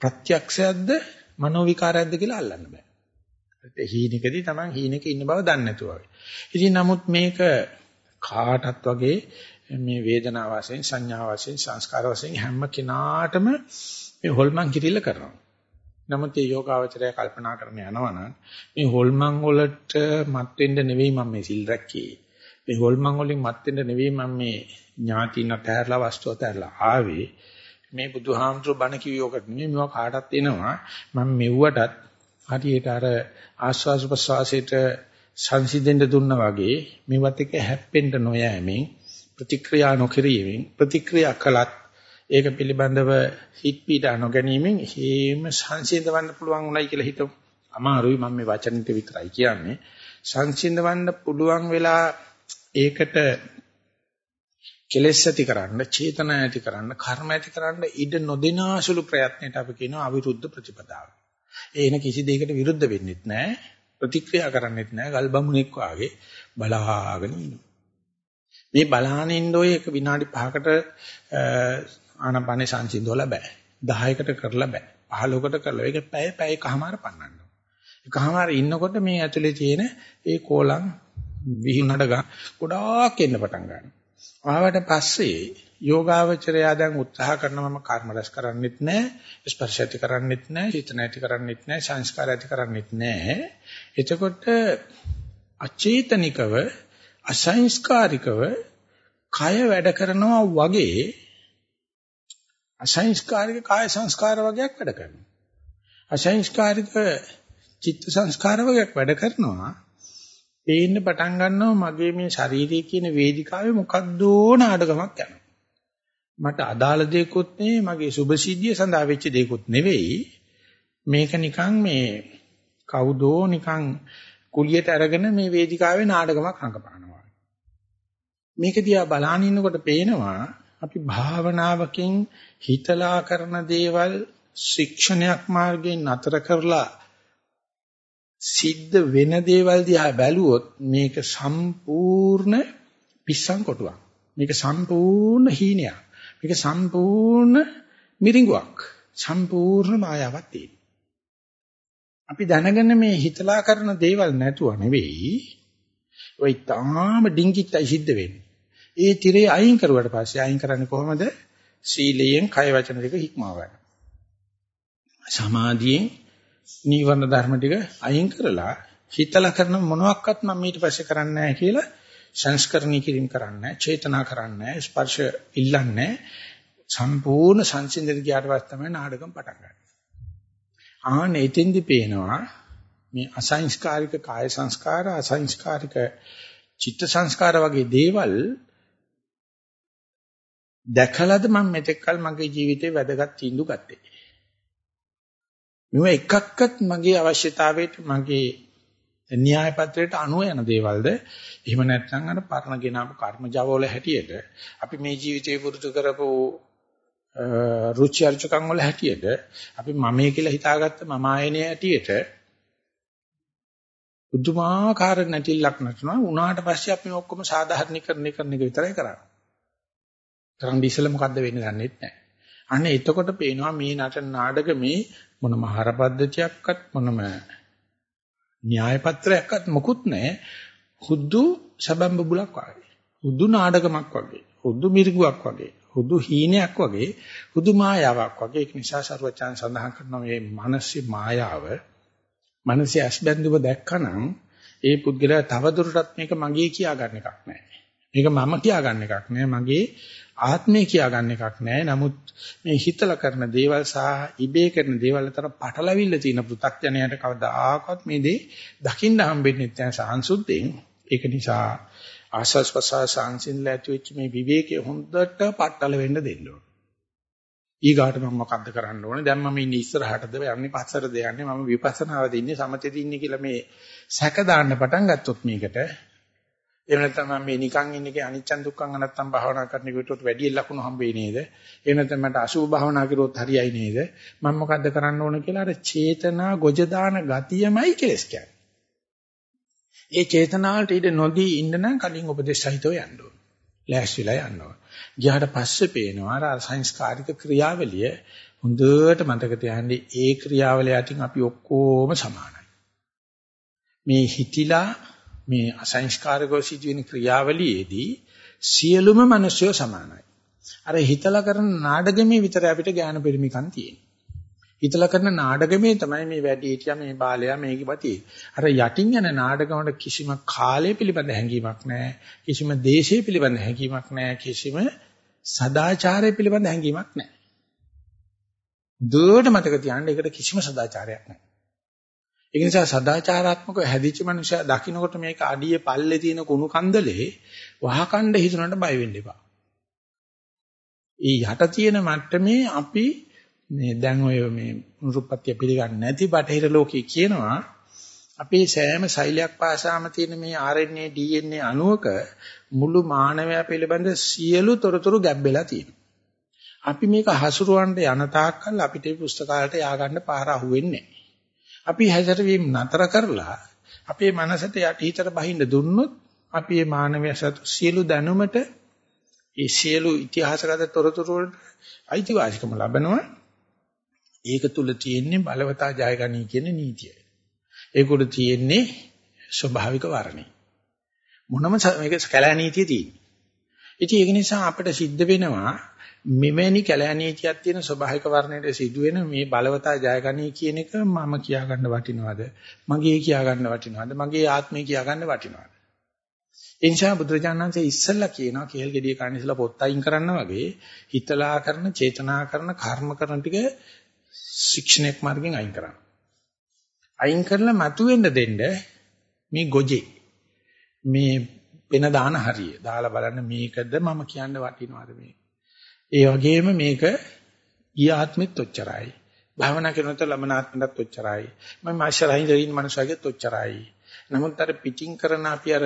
ප්‍රත්‍යක්ෂයක්ද මනෝ විකාරයක්ද කියලා අල්ලන්න බෑ. ඒ හීනෙකදී තමන් හීනෙක ඉන්න බව දන්නේ නැතුව වගේ. ඉතින් නමුත් මේක කාටත් වගේ මේ වේදනාව වශයෙන් සංඥා වශයෙන් සංස්කාර වශයෙන් හැම කෙනාටම මේ හොල්මන් කිරිල්ල කරනවා. නමුත් මේ යෝගාවචරය කල්පනා කරන යනවා නම් මේ හොල්මන් වලට මත් වෙන්න නෙවෙයි මම මේ සිල් රැක්කේ. මේ හොල්මන් වලින් මත් වෙන්න නෙවෙයි මම මේ ඥාතින තැරලා වස්තුව තැරලා ආවේ. මේ බුදුහාමුදුරු බණ කිවියෝකට නෙවෙයි මේවා කාටත් එනවා. මම මෙව්වටත් හරියට අර ආස්වාස ප්‍රසවාසයට සංසිඳෙන්න දුන්නා වගේ මේවත් එක හැප්පෙන්න නොයෑමෙන් ප්‍රතික්‍රියා නොකිරීමෙන් ප්‍රතික්‍රියා කළත් ඒක පිළිබඳව හිත පීඩා නොගැනීමෙන් හේම සංසිඳවන්න පුළුවන් උනායි කියලා හිතමු. අමාරුයි මම මේ වචනෙට විතරයි කියන්නේ. සංසිඳවන්න පුළුවන් වෙලා ඒකට කෙලෙස් ඇති කරන්න, චේතනා ඇති කරන්න, කර්ම ඇති කරන්න ඉඩ නොදෙනාසුළු ප්‍රයත්නයට අපි කියනවා අවිරුද්ධ ප්‍රතිපදාව. ඒ එන කිසි දෙයකට විරුද්ධ වෙන්නෙත් නැහැ, ප්‍රතික්‍රියා කරන්නෙත් නැහැ, ගල්බමුණෙක් වාගේ බලාගෙන ඉන්නවා. මේ බලාගෙන ඉන්න ඔය එක විනාඩි 5කට ආනපනේ සංසිඳවලා බෑ. 10කට කරලා බෑ. 15කට කරලා ඒක පැය පැයකමාර පන්නන්න. එකමාර ඉන්නකොට මේ ඇතුලේ තියෙන ඒ කෝලම් විහිුණට ගා ගොඩාක් එන්න පටන් ගන්නවා. ආවට පස්සේ යෝගාවචරයා දැන් උත්සාහ කරනවා මම කර්ම රැස් කරන්නෙත් නැහැ, ස්පර්ශ ඇති කරන්නෙත් නැහැ, චේතන ඇති කරන්නෙත් නැහැ, සංස්කාර ඇති කරන්නෙත් නැහැ. එතකොට අචේතනිකව අසංස්කාරිකව කය වැඩ කරනවා වගේ අසංස්කාරික කාය සංස්කාර වගේක් වැඩ කරනවා. අසංස්කාරික චිත්ත සංස්කාර වගේක් වැඩ කරනවා. පේන්න පටන් ගන්නවා මගේ මේ ශාරීරික කියන වේදිකාවේ මොකද්දෝ නාටකමක් යනවා. මට අදාළ දෙයක්වත් නෙවෙයි මගේ සුභසිද්ධිය සඳහා වෙච්ච දෙයක්වත් නෙවෙයි. මේක නිකන් මේ කවුදෝ නිකන් කුලියට අරගෙන මේ වේදිකාවේ නාටකමක් රඟපානවා. මේක දිහා බලාගෙන ඉන්නකොට පේනවා අපි භාවනාවකින් හිතලා කරන දේවල් ශික්ෂණයක් මාර්ගයෙන් නතර කරලා සිද්ධ වෙන දේවල් දිහා බැලුවොත් මේක සම්පූර්ණ පිස්සන් කොටුවක්. මේක සම්පූර්ණ හීනයක්. මේක සම්පූර්ණ මිරිඟුවක්. සම්පූර්ණ මායාවක් තියෙනවා. අපි දැනගෙන මේ හිතලා කරන දේවල් නැතුව නෙවෙයි ඔය තාම ඩිංගිත්තයි සිද්ධ වෙන්නේ. ඒ tire අයින් කරුවට පස්සේ අයින් කරන්නේ කොහොමද? සීලයෙන් කය වචන දෙක හික්මව ගන්න. සමාධියෙන් නීවරණ ධර්ම ටික අයින් කරලා හිතලා කරන මොනවත් මම ඊට පස්සේ කරන්නේ නැහැ කියලා සංස්කරණී කිරීම කරන්නේ චේතනා කරන්නේ ස්පර්ශ ඉල්ලන්නේ සම්පූර්ණ සංසිඳන ගියාට පස්සේ තමයි නාටකම් පටන් ගන්න. ආන එතෙන්දි පේනවා මේ අසංස්කාරික කාය සංස්කාර අසංස්කාරික චිත්ත සංස්කාර වගේ දේවල් දැකලාද මම මෙතෙක්කල් මගේ ජීවිතේ වැදගත් තීන්දුව ගත්තේ. මෙව එකක්වත් මගේ අවශ්‍යතාවයට මගේ න්‍යාය පත්‍රයට අනුව යන දේවල්ද එහෙම නැත්නම් අර පරණ ගෙනාවු කර්මජවවල හැටියට අපි මේ ජීවිතේ පුරුදු කරපු රුචි අරුචිකම් වල හැටියට අපි මමයි කියලා හිතාගත්ත මම ආයනයේ හැටියට බුදුමාකාර නැතිලක් නැතුණා උනාට පස්සේ අපි ඔක්කොම සාධාරණීකරණය කරන එක විතරයි කරන්නේ. කරන් ඉස්සෙල්ලා මොකද්ද වෙන්නේ දන්නේ නැහැ. අන්න එතකොට පේනවා මේ නටන නාටකමේ මොනම හර පද්ධතියක්වත් මොනම න්‍යාය පත්‍රයක්වත් මොකුත් නැහැ. හුදු සබම් බබුලක් වගේ. හුදු නාටකමක් වගේ. හුදු මිරිගුවක් වගේ. හුදු හීනයක් වගේ. හුදු මායාවක් වගේ. ඒක නිසා සර්වචාන් සඳහන් කරනවා මේ මානසික මායාව මානසික අස්බන්දුව දැක්කනම් ඒ පුද්ගලයා තවදුරටත් මේක මගේ කියා ගන්න එකක් නැහැ. මේක මම කියා ගන්න එකක් නෑ මගේ ආත්මය කියා ගන්න එකක් නෑ. නමුත් මේ හිතලා කරන දේවල් සහ ඉබේ කරන දේවල් අතර පටලවිල්ල තියෙන පෘථග්ජනයට කවදාකවත් මේ දේ දකින්න හම්බෙන්නේ නැහැ සාංශුද්ධෙන් ඒක නිසා ආශස් ප්‍රසාස සංසින්ලා ඇතුවෙච්ච මේ විවේකයේ හොඳට පටල වෙන්න දෙන්න ඕන. ඊගාට මම මොකද්ද කරන්න ඕනේ? දැන් මම ඉන්නේ ඉස්සරහටද? යන්නේ පස්සටද? යන්නේ මම විපස්සනාවද ඉන්නේ? සමතේද ඉන්නේ කියලා මේ සැක දාන්න පටන් ගත්තොත් මේකට එහෙම නැත්නම් මම මේ නිකන් ඉන්නේ අනිච්චන් දුක්ඛං අනත්තම් භාවනා කරන එකට වැඩි ලකුණු හම්බෙයි නේද? එහෙම නැත්නම් මට අසුභ භාවනා කරුවොත් හරියයි නේද? මම මොකද්ද කරන්න ඕන කියලා අර චේතනා ගොජ දාන ගතියමයි කෙලස් කියන්නේ. ඒ චේතනාවට ඊට නොදී ඉන්න නම් කලින් උපදේශ සහිතව යන්න ඕන. ලෑස්තිලා යන්න ඕන. ගියාට පස්සේ පේනවා අර සංස්කාරික ක්‍රියාවලිය හොඳට මතක තියාගන්න ඒ ක්‍රියාවලිය අතින් අපි ඔක්කොම සමානයි. මේ හිතිලා මේ අසංස්කාරකව සිදුවෙන ක්‍රියාවලියේදී සියලුම මිනිස්සු සමානයි. අර හිතලා කරන නාඩගමේ විතර අපිට ඥාන පරිමිකම් තියෙනවා. හිතලා කරන නාඩගමේ තමයි මේ වැඩි හිටියා මේ බාලයා මේකේ පතියි. අර යටින් යන නාඩගමකට කිසිම කාලය පිළිබඳ හැඟීමක් නැහැ. කිසිම දේශය පිළිබඳ හැඟීමක් නැහැ. කිසිම සදාචාරය පිළිබඳ හැඟීමක් නැහැ. දුවට මතක තියාගන්න ඒකට කිසිම සදාචාරයක් නැහැ. ඒ නිසා සදාචාරාත්මකව හැදිච්ච මනුස්සයා දකින්නකොට මේක අඩියේ පල්ලේ තියෙන කුණු කන්දලේ වහකණ්ඩ හිතනට බය වෙන්න එපා. ඊ යට තියෙන මට්ටමේ අපි මේ දැන් ඔය මේ නුරුප්පත්‍ය පිළිගන්නේ නැති බටහිර ලෝකයේ කියනවා අපේ සෑම සෛලයක් පාසාම තියෙන මේ RNA DNA අණුවක මුළු මානවයා පිළිබඳ සියලු තොරතුරු ගැබ්බෙලා තියෙනවා. අපි මේක හසුරවන්න යන තාක්කල් අපිට පුස්තකාලයට ය아가න්න පාර අහුවෙන්නේ නැහැ. අපි හැසිරවීම නතර කරලා අපේ මනසට යටිහිතට බහින්න දුන්නොත් අපි මේ මානවය සතු සියලු දැනුමට ඒ සියලු ඉතිහාසගත තොරතුරු වලට අයිතිවාසිකම ලබනවා ඒක තුල තියෙන්නේ බලවතා ජයගනී කියන නීතිය. ඒකට තියෙන්නේ ස්වභාවික වර්ණේ. මොනම මේක කැලෑ නීතිය තියෙන්නේ. ඉතින් ඒක නිසා අපිට සිද්ධ වෙනවා මෙවැනි කැලෑනීතියක් තියෙන ස්වභාවික වර්ණයට සිදුවෙන මේ බලවතා ජයගනී කියන එක මම කියා ගන්න වටිනවද? මගේ කියා ගන්න වටිනවද? මගේ ආත්මය කියා ගන්න වටිනවද? ඒ නිසා බුදුරජාණන්සේ ඉස්සල්ලා කියනවා කේල් ගෙඩිය කන්න ඉස්සලා පොත් අයින් කරන්න වගේ හිතලා කරන චේතනා කරන කර්ම කරන ටික ශික්ෂණයක් මාර්ගෙන් අයින් කරන්න. අයින් කරලා මතුවෙන්න දෙන්න මේ ගොජේ මේ වෙන දාන හරිය. දාලා බලන්න මේකද මම කියන්න වටිනවද මේ? ඒ වගේම මේක ඊ ආත්මෙත් ඔච්චරයි. භාවනා කරනකොට ලබනාත්මෙත් ඔච්චරයි. මම මාශරහින් දරින් මනුෂයාගෙත් ඔච්චරයි. නමුත් අර පිටින් කරන අපි අර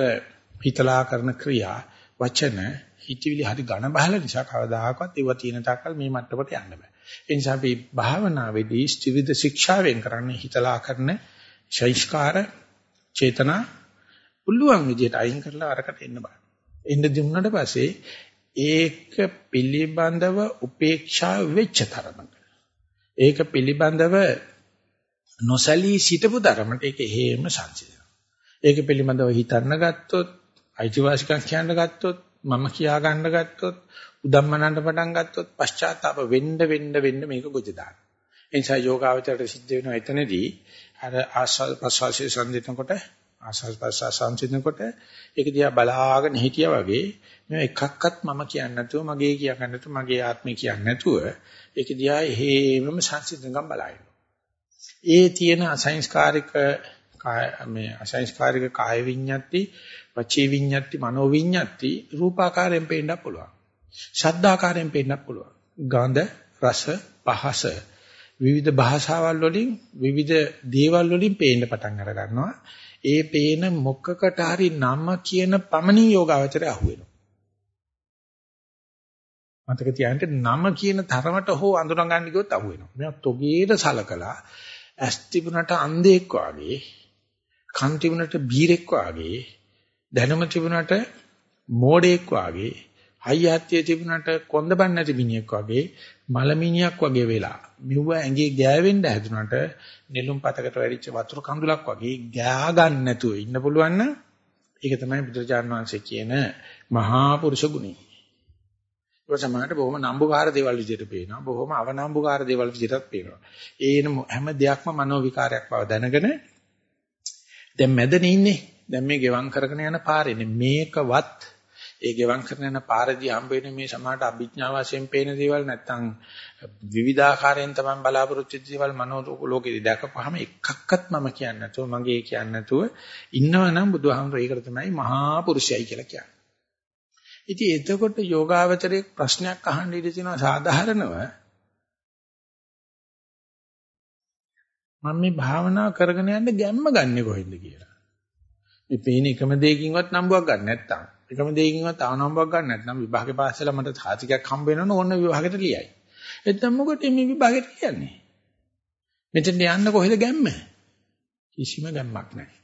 හිතලා කරන ක්‍රියා වචන හිතවිලි හරි ඝන බහල නිසා කවදාකවත් ඒව තියෙන තාක්කල් මේ මට්ටමට යන්න බෑ. ඒ නිසා අපි භාවනාවේදී ත්‍රිවිධ ශික්ෂාවෙන් කරන්නේ හිතලා කරන ශෛෂ්කාර චේතනා පුළුවන් විදිහට අයින් කරලා අරකට එන්න බෑ. එන්න දුන්නාට පස්සේ ඒක පිළිබඳව උපේක්ෂා වෙච්ච තරමට ඒක පිළිබඳව නොසලී සිටපු තරමට ඒක හේම සංසිඳනවා ඒක පිළිබඳව හිතන්න ගත්තොත් අයිතිවාසිකම් කියන්න ගත්තොත් මම කියා ගන්න ගත්තොත් උදම්මනන්න පටන් ගත්තොත් පශ්චාත්තාප වෙන්න වෙන්න වෙන්න මේක ගොජ දාන. ඒ නිසා යෝගාවචරයට සිද්ධ වෙනවා එතනදී අර ආස්වාද ප්‍රසවාසයේ සංදිතනකොට ආස්වාස් ප්‍රසවාස සංසිඳනකොට ඒක දිහා බලාගෙන හිටියා වගේ මේ එකක්වත් මම කියන්නේ නැතුව මගේ කියන්නේ නැතුව මගේ ආත්මය කියන්නේ නැතුව ඒක දිහා එහෙමම සංසිඳනකම් බලائیں. ඒ තියෙන අසංස්කාරික මේ අසංස්කාරික කාය විඤ්ඤාති, වචී විඤ්ඤාති, මනෝ විඤ්ඤාති රූපාකාරයෙන් පේන්නත් පුළුවන්. ශබ්දාකාරයෙන් පේන්නත් පුළුවන්. ගඳ, රස, පහස විවිධ භාෂාවල් වලින් විවිධ දේවල් වලින් පේන්න පටන් අර ගන්නවා. ඒ පේන මොකකට හරි නම කියන පමණින් යෝගාවචරය අහුවෙනවා. මතක තියාගන්න නම කියන තරමට හෝ අඳුනගන්න ගියොත් අහුවෙනවා. මෙයා තොගේට සලකලා ඇස් තිබුණට අන්ධෙක් වාගේ, කන් තිබුණට බීරෙක් වාගේ, දැනුම තිබුණට මෝඩෙක් වාගේ, හයියත්තිය තිබුණට කොන්දපන් නැති මිනිහෙක් වගේ, මලමිනියක් වගේ වෙලා මෙව ඇඟේ ගෑවෙන්න හැදුනට නෙළුම් පතකට වැඩිච්ච වතුර කඳුලක් වගේ ගෑ ගන්න නැතුව ඉන්න පුළුවන් නම් ඒක තමයි බුදුරජාණන් වහන්සේ කියන මහා පුරුෂ ගුණය. ඒක සමානට බොහොම නම්බුකාර දේවල් විදිහට පේනවා. බොහොම අවනම්බුකාර දේවල් විදිහටත් පේනවා. ඒන හැම දෙයක්ම මනෝ විකාරයක් බව දැනගෙන දැන් මැදනේ ඉන්නේ. දැන් මේ ගෙවම් කරගෙන යන පාරේනේ මේකවත් ඒ ගෙවම් කරන යන පාරදී හම්බ වෙන මේ සමාහට අභිඥා වශයෙන් පේන දේවල් නැත්තම් විවිධාකාරයෙන් තමයි බලාපොරොත්තු වෙච්ච දේවල් මනෝ ලෝකෙදී දැකපුවාම එකක්වත් මම කියන්නේ නැතුව මගේ කියන්නේ නැතුව ඉන්නවනම් බුදුහාමුදුරේ ඒකට තමයි මහා පුරුෂයයි කියලා කියන්නේ. ඉතින් එතකොට යෝගාවචරයේ ප්‍රශ්නයක් අහන්න ඉඩ තියෙනවා සාධාරණව මම මේ භාවනා කරගෙන යන්න ගැම්ම ගන්නෙ කොහෙන්ද කියලා. මේ පේන එකම දෙයකින්වත් නම්බුවක් ගන්න නැත්තම් එකම දෙයකින්වත් ආනම්බුවක් ගන්න නැත්නම් විභාගේ පාස් වෙලා මට සාතිකයක් හම්බ වෙනවනේ ඕන විභාගෙට ලියයි. එතන මොකටද මේ විභාගෙට කියන්නේ? මෙතෙන් යන්න කොහෙද ගැම්ම? කිසිම ගැම්මක් නැහැ.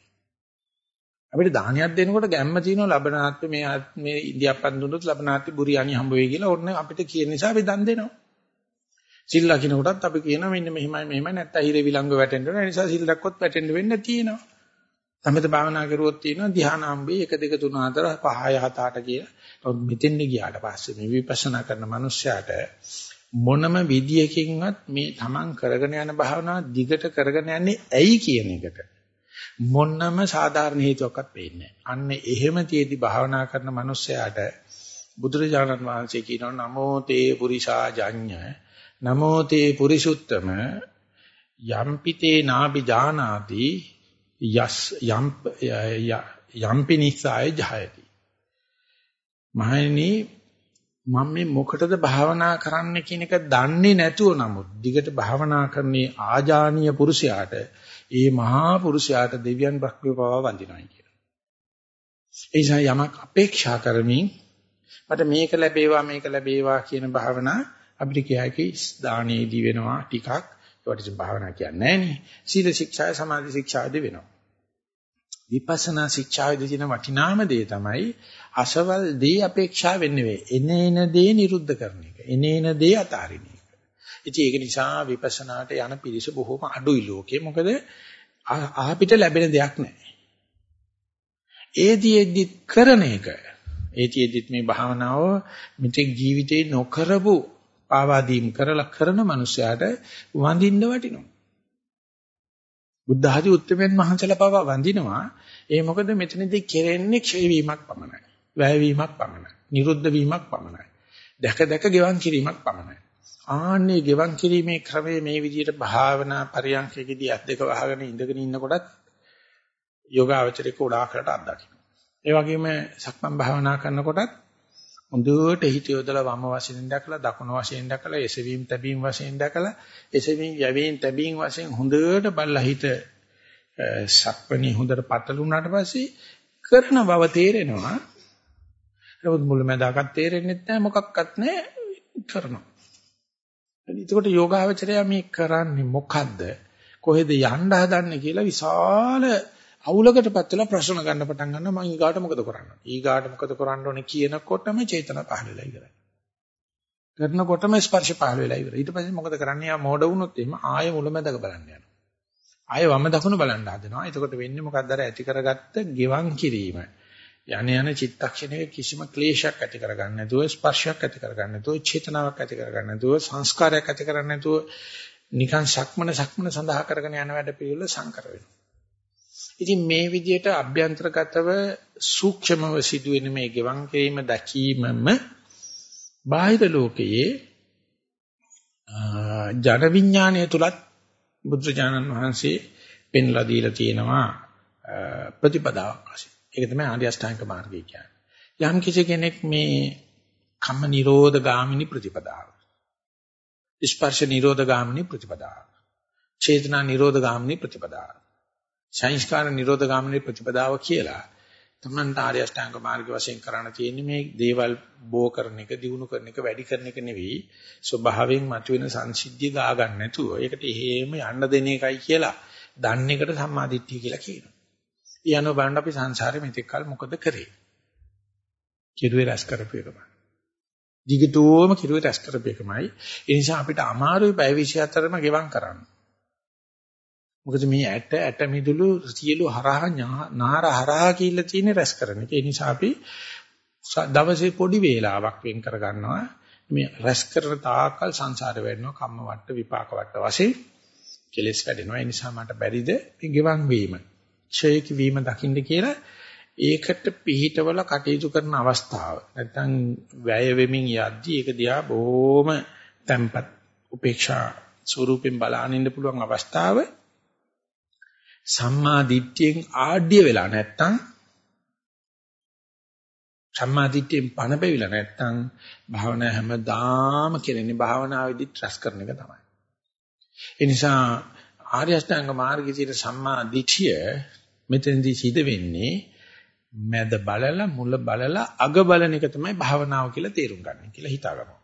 අපිට දානයක් දෙනකොට ගැම්ම තියෙනවා ලබනාත්ම මේ මේ ඉන්දියාප්පන් දුන්නොත් ලබනාත්ම බුරියානි හම්බ වෙයි කියලා ඕන්න අපිට කියන නිසා අපි දන් දෙනවා. සිල් ලකින කොටත් අපි කියනවා මෙන්න මෙහිමයි මෙහිමයි නැත්තම් හිරේ විලංගු වැටෙන්න ඕන. ඒ නිසා සිල් දැක්කොත් වැටෙන්න වෙන්නේ තියෙනවා. සමත භාවනා කරුවොත් තියෙනවා ධානාම්බේ 1 2 3 4 5 6 7 8 කියලා. මෙතෙන් ගියාට පස්සේ මේ විපස්සනා කරන මනුස්සයාට මොනම විදියකින්වත් මේ තමන් කරගෙන යන භාවනාව දිගට කරගෙන යන්නේ ඇයි කියන එකට මොනම සාධාරණ හේතුවක්වත් වෙන්නේ අන්න එහෙම තියේදී භාවනා කරන මනුස්සයාට බුදුරජාණන් වහන්සේ කියනවා නමෝ තේ පුරිසා ජඤ්ඤ නමෝ තේ පුරිසුත්තම යම්පිතේ නාබි ජානාති යස් යම් යම්පි නිසාය ජහයති මහණෙනි මම මේ මොකටද භාවනා කරන්න කියන එක දන්නේ නැතුව නමුත් දිගට භාවනා කරන්නේ ආජානීය පුරුෂයාට ඒ මහා පුරුෂයාට දෙවියන් බ්‍රහ්මිය පවා වඳිනවායි කියලා. ඒ නිසා යමක් අපේක්ෂා කරමින් මට මේක ලැබේවා මේක ලැබේවා කියන භාවනා අපිට කියකි දානයේදී වෙනවා ටිකක් ඒවට භාවනා කියන්නේ නැහැ නේ. සීල ශික්ෂාය සමාධි ශික්ෂායදී වෙනවා. විපස්සනා ශික්ෂාවේදී තියෙන වටිනාම දේ තමයි අසවල් දේ අපේක්ෂා වෙන්නේ වේ. එනේන දේ නිරුද්ධ කරන එක. එනේන දේ අතාරින එක. ඉතින් ඒක නිසා විපස්සනාට යන පිරිස බොහොම අඩුයි ලෝකේ. මොකද ආපිට ලැබෙන දෙයක් නැහැ. ඒදීෙද්දි කරන එක. ඒතිෙද්දිත් මේ භාවනාව මෙතෙක් ජීවිතේ නොකරපු පාවාදීම් කරලා කරන මනුස්සයාට වඳින්න වටිනවා. බුද්ධ ආදී උත්තරමෙන් මහන්සලා පව වඳිනවා. ඒ මොකද මෙතනදී කෙරෙන්නේ ක්ෂය වීමක් පමණයි. වැය වීමක් පමණයි. නිරුද්ධ වීමක් පමණයි. දැක දැක ගෙවන් කිරීමක් පමණයි. ආන්නේ ගෙවන් කිරීමේ ක්‍රමයේ මේ විදිහට භාවනා පරියන්කෙකදී අත් දෙක වහගෙන ඉඳගෙන ඉන්නකොටත් යෝගාවචරික උඩාකරට අත්දකින්න. ඒ වගේම සක්මන් භාවනා කරනකොටත් හොඳට හිත යොදලා වම වශයෙන් දැකලා දකුණු වශයෙන් දැකලා එසවීම තැබීම වශයෙන් දැකලා එසවීම යැවීම තැබීම වශයෙන් හොඳට බලලා හිත සක්පණි හොඳට පතලුණාට පස්සේ කරන බව තේරෙනවා. නමුත් මුලමදාකත් තේරෙන්නේ නැහැ මොකක්වත් නැහැ කරනවා. එතකොට යෝගාවචරය මේ කරන්නේ මොකද්ද? කොහෙද යන්න හදන්නේ කියලා විශාල අවුලකටපත් වෙලා ප්‍රශ්න ගන්න පටන් ගන්නවා මම ඊගාට මොකද කරන්න ඕනේ? ඊගාට මොකද කරන්න ඕනේ කියනකොටම චේතන පහළ වෙලා ඉවරයි. කරනකොටම ස්පර්ශ පහළ වෙලා ඉවරයි. ඊට පස්සේ මොකද කරන්නේ? යා මෝඩ වුණොත් එimhe ආයෙ මුලමැදක බලන්න යනවා. ආයෙ වම දකුණ බලන්න හදනවා. එතකොට වෙන්නේ මොකක්ද අර ඇති කරගත්ත ගෙවන් කිරීම. යන යන චිත්තක්ෂණයක කිසිම ක්ලේශයක් ඇති කරගන්න නැතුව ස්පර්ශයක් ඇති කරගන්න නැතුව චේතනාවක් ඇති කරගන්න නැතුව සංස්කාරයක් ඇති කරගන්න නැතුව නිකන් සක්මන සක්මන සඳහා කරගෙන යන වැඩ පිළිවෙල සංකර වෙනවා. ඉතින් මේ විදිහට අභ්‍යන්තරගතව සූක්ෂමව සිදුවෙන මේ ගෙවන් කිරීම දැකීමම බාහිර ලෝකයේ ජන විඥානය තුලත් බුදුරජාණන් වහන්සේ පෙන්ලා දීලා තියෙනවා ප්‍රතිපදාවක් වශයෙන්. ඒක තමයි ආර්ය අෂ්ටාංග මාර්ගය කියන්නේ. යම් කිසි කෙනෙක් මේ කම්ම නිරෝධ ගාමිනී ප්‍රතිපදාව. ස්පර්ශ නිරෝධ ගාමිනී ප්‍රතිපදාව. චේතනා නිරෝධ ගාමිනී ප්‍රතිපදාව. සංස්කාර නිරෝධ ගාමිනී ප්‍රතිපදාව කියලා තමන්ට ආර්ය අෂ්ටාංග මාර්ගය වශයෙන් කරන්න තියෙන්නේ මේ දේවල් බෝ කරන එක, දිනු කරන එක, වැඩි කරන එක නෙවෙයි. ස්වභාවයෙන් මතුවෙන සංසිද්ධිය ගා ගන්න නැතුව ඒකට එහෙම යන්න දෙන එකයි කියලා දන්න එකට සම්මාදිට්ඨිය කියලා කියනවා. ඊයano බලන්න අපි සංසාරේ මෙතෙක් කල මොකද කරේ? කිරුවේ රැස් කරපු එකමයි. දිගටම කිරුවේ රැස් කරපු එකමයි. ඒ නිසා අපිට අමාරුයි පැය 24ම ගෙවම් කරන්න. මොකද මේ ඇට ඇට මිදුළු සියලු හරහා නාර හරහා කියලා තියෙන රැස් කරන එක. ඒ නිසා අපි දවසේ පොඩි වේලාවක් වෙන් කර ගන්නවා. මේ රැස් කරන තාකල් සංසාරේ වෙන්නවා කම්ම වට විපාක වට වශයෙන් කෙලස් වැඩෙනවා. ඒ නිසා මට බැරිද මේ ගෙවන් වීම. ක්ෂයක වීම දකින්න කියලා ඒකට පිහිටවල කටයුතු කරන අවස්ථාව. නැත්තම් වැය වෙමින් යද්දී ඒක දිහා බොහොම tempat උපේක්ෂා ස්වරූපෙන් බලාගෙන ඉන්න පුළුවන් අවස්ථාව සම්මා දිට්ඨියෙන් ආඩ්‍ය වෙලා නැත්තම් සම්මා දිට්ඨියෙන් පණ බැවිලා නැත්තම් භාවනා හැමදාම කෙරෙන්නේ භාවනාවේදී ත්‍රස් කරන එක තමයි. ඒ නිසා ආර්ය අෂ්ටාංග මාර්ගයේ තියෙන සම්මා දිට්ඨිය මෙතනදී සිද්ධ වෙන්නේ මැද බලලා මුල බලලා අග බලන එක තමයි භාවනාව කියලා තේරුම් ගන්න කියලා හිතාගමු.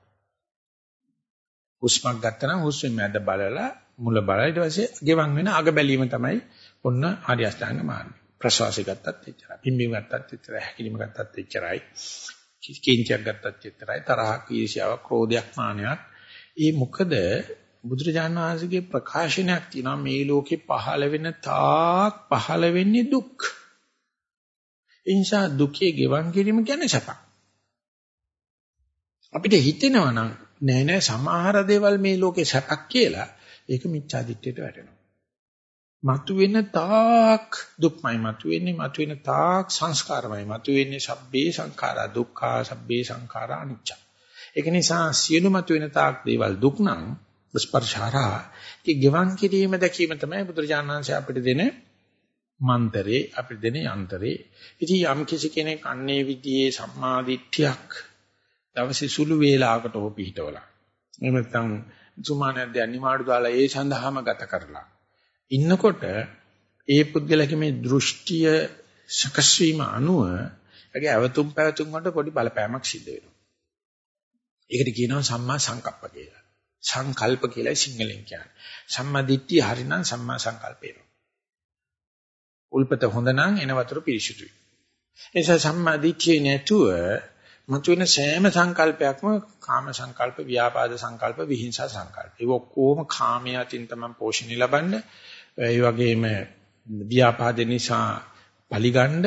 හුස්මක් ගත්තා නම් හුස්මෙන් මැද බලලා මුල බලලා ඊට පස්සේ ගෙවන් වෙන අග බැලීම තමයි ඔන්න ආර්ය අෂ්ටාංග මාර්ගය. ප්‍රසවාසය ගත්තත් එච්චරයි. පිම්බීම ගත්තත් එච්චරයි. හැකිලිම ගත්තත් එච්චරයි. කිංචයක් ගත්තත් එච්චරයි. තරහක්, ඊර්ෂ්‍යාවක්, ක්‍රෝධයක්, මානයක්. ඒ මොකද බුදුරජාණන් වහන්සේගේ ප්‍රකාශනයක් තියෙනවා මේ ලෝකේ පහළ වෙන තාක් පහළ වෙන්නේ දුක්. ඒ නිසා දුකේ ගෙවන් කිරීම කියන්නේ සපක්. අපිට හිතෙනවා නම් නෑ නෑ සමහර දේවල් මේ ලෝකේ සපක් කියලා ඒක මිච්ඡා දිට්ඨියට වැටෙනවා. මතුවෙන තාක් දුක්මයි මතුවෙන්නේ මතුවෙන තාක් සංස්කාරමයි මතුවෙන්නේ සබ්බේ සංඛාරා දුක්ඛා සබ්බේ සංඛාරා අනිච්ච. ඒක නිසා සියලු මතුවෙන තාක් දේවල් දුක් නම් ස්පර්ශාරා ඒ ගෙවන් කිරීම දැකීම තමයි බුදුරජාණන් වහන්සේ අපිට දෙන මන්තරේ අපිට දෙන යන්තරේ. ඉතින් යම් කිසි කෙනෙක් අන්නේ විදිහේ සම්මාදිට්ඨියක් දවසේ සුළු වේලාවකට හෝ පිහිටවලා. එහෙම නැත්නම් සුමානද්ද අනිමාඩු දාලා ඒ සඳහාම ගත කරලා. ඉන්නකොට ඒ පුද්ගලගේ මේ දෘෂ්ටිය සකස් වීම අනුව ඒගේ අවතුම් පැවතුම් වලට පොඩි බලපෑමක් සිද්ධ වෙනවා. ඒකට කියනවා සම්මා සංකප්ප කියලා. සංකල්ප කියලා සිංහලෙන් කියන්නේ. සම්මා දිට්ඨිය හරිනම් සම්මා සංකල්පේ. උල්පත හොඳ නම් එන වතුර පිරිසිදුයි. ඒ නිසා සම්මා දිට්ඨිය නැතුව මතුවෙන සෑම සංකල්පයක්ම කාම සංකල්ප, ව්‍යාපාද සංකල්ප, විහිංසා සංකල්ප. ඒ ඔක්කොම කාමයන් තමයි පෝෂණය ලබන්නේ. ඒ වගේම ව්‍යාපාද නිසා පලිගණ්ඩ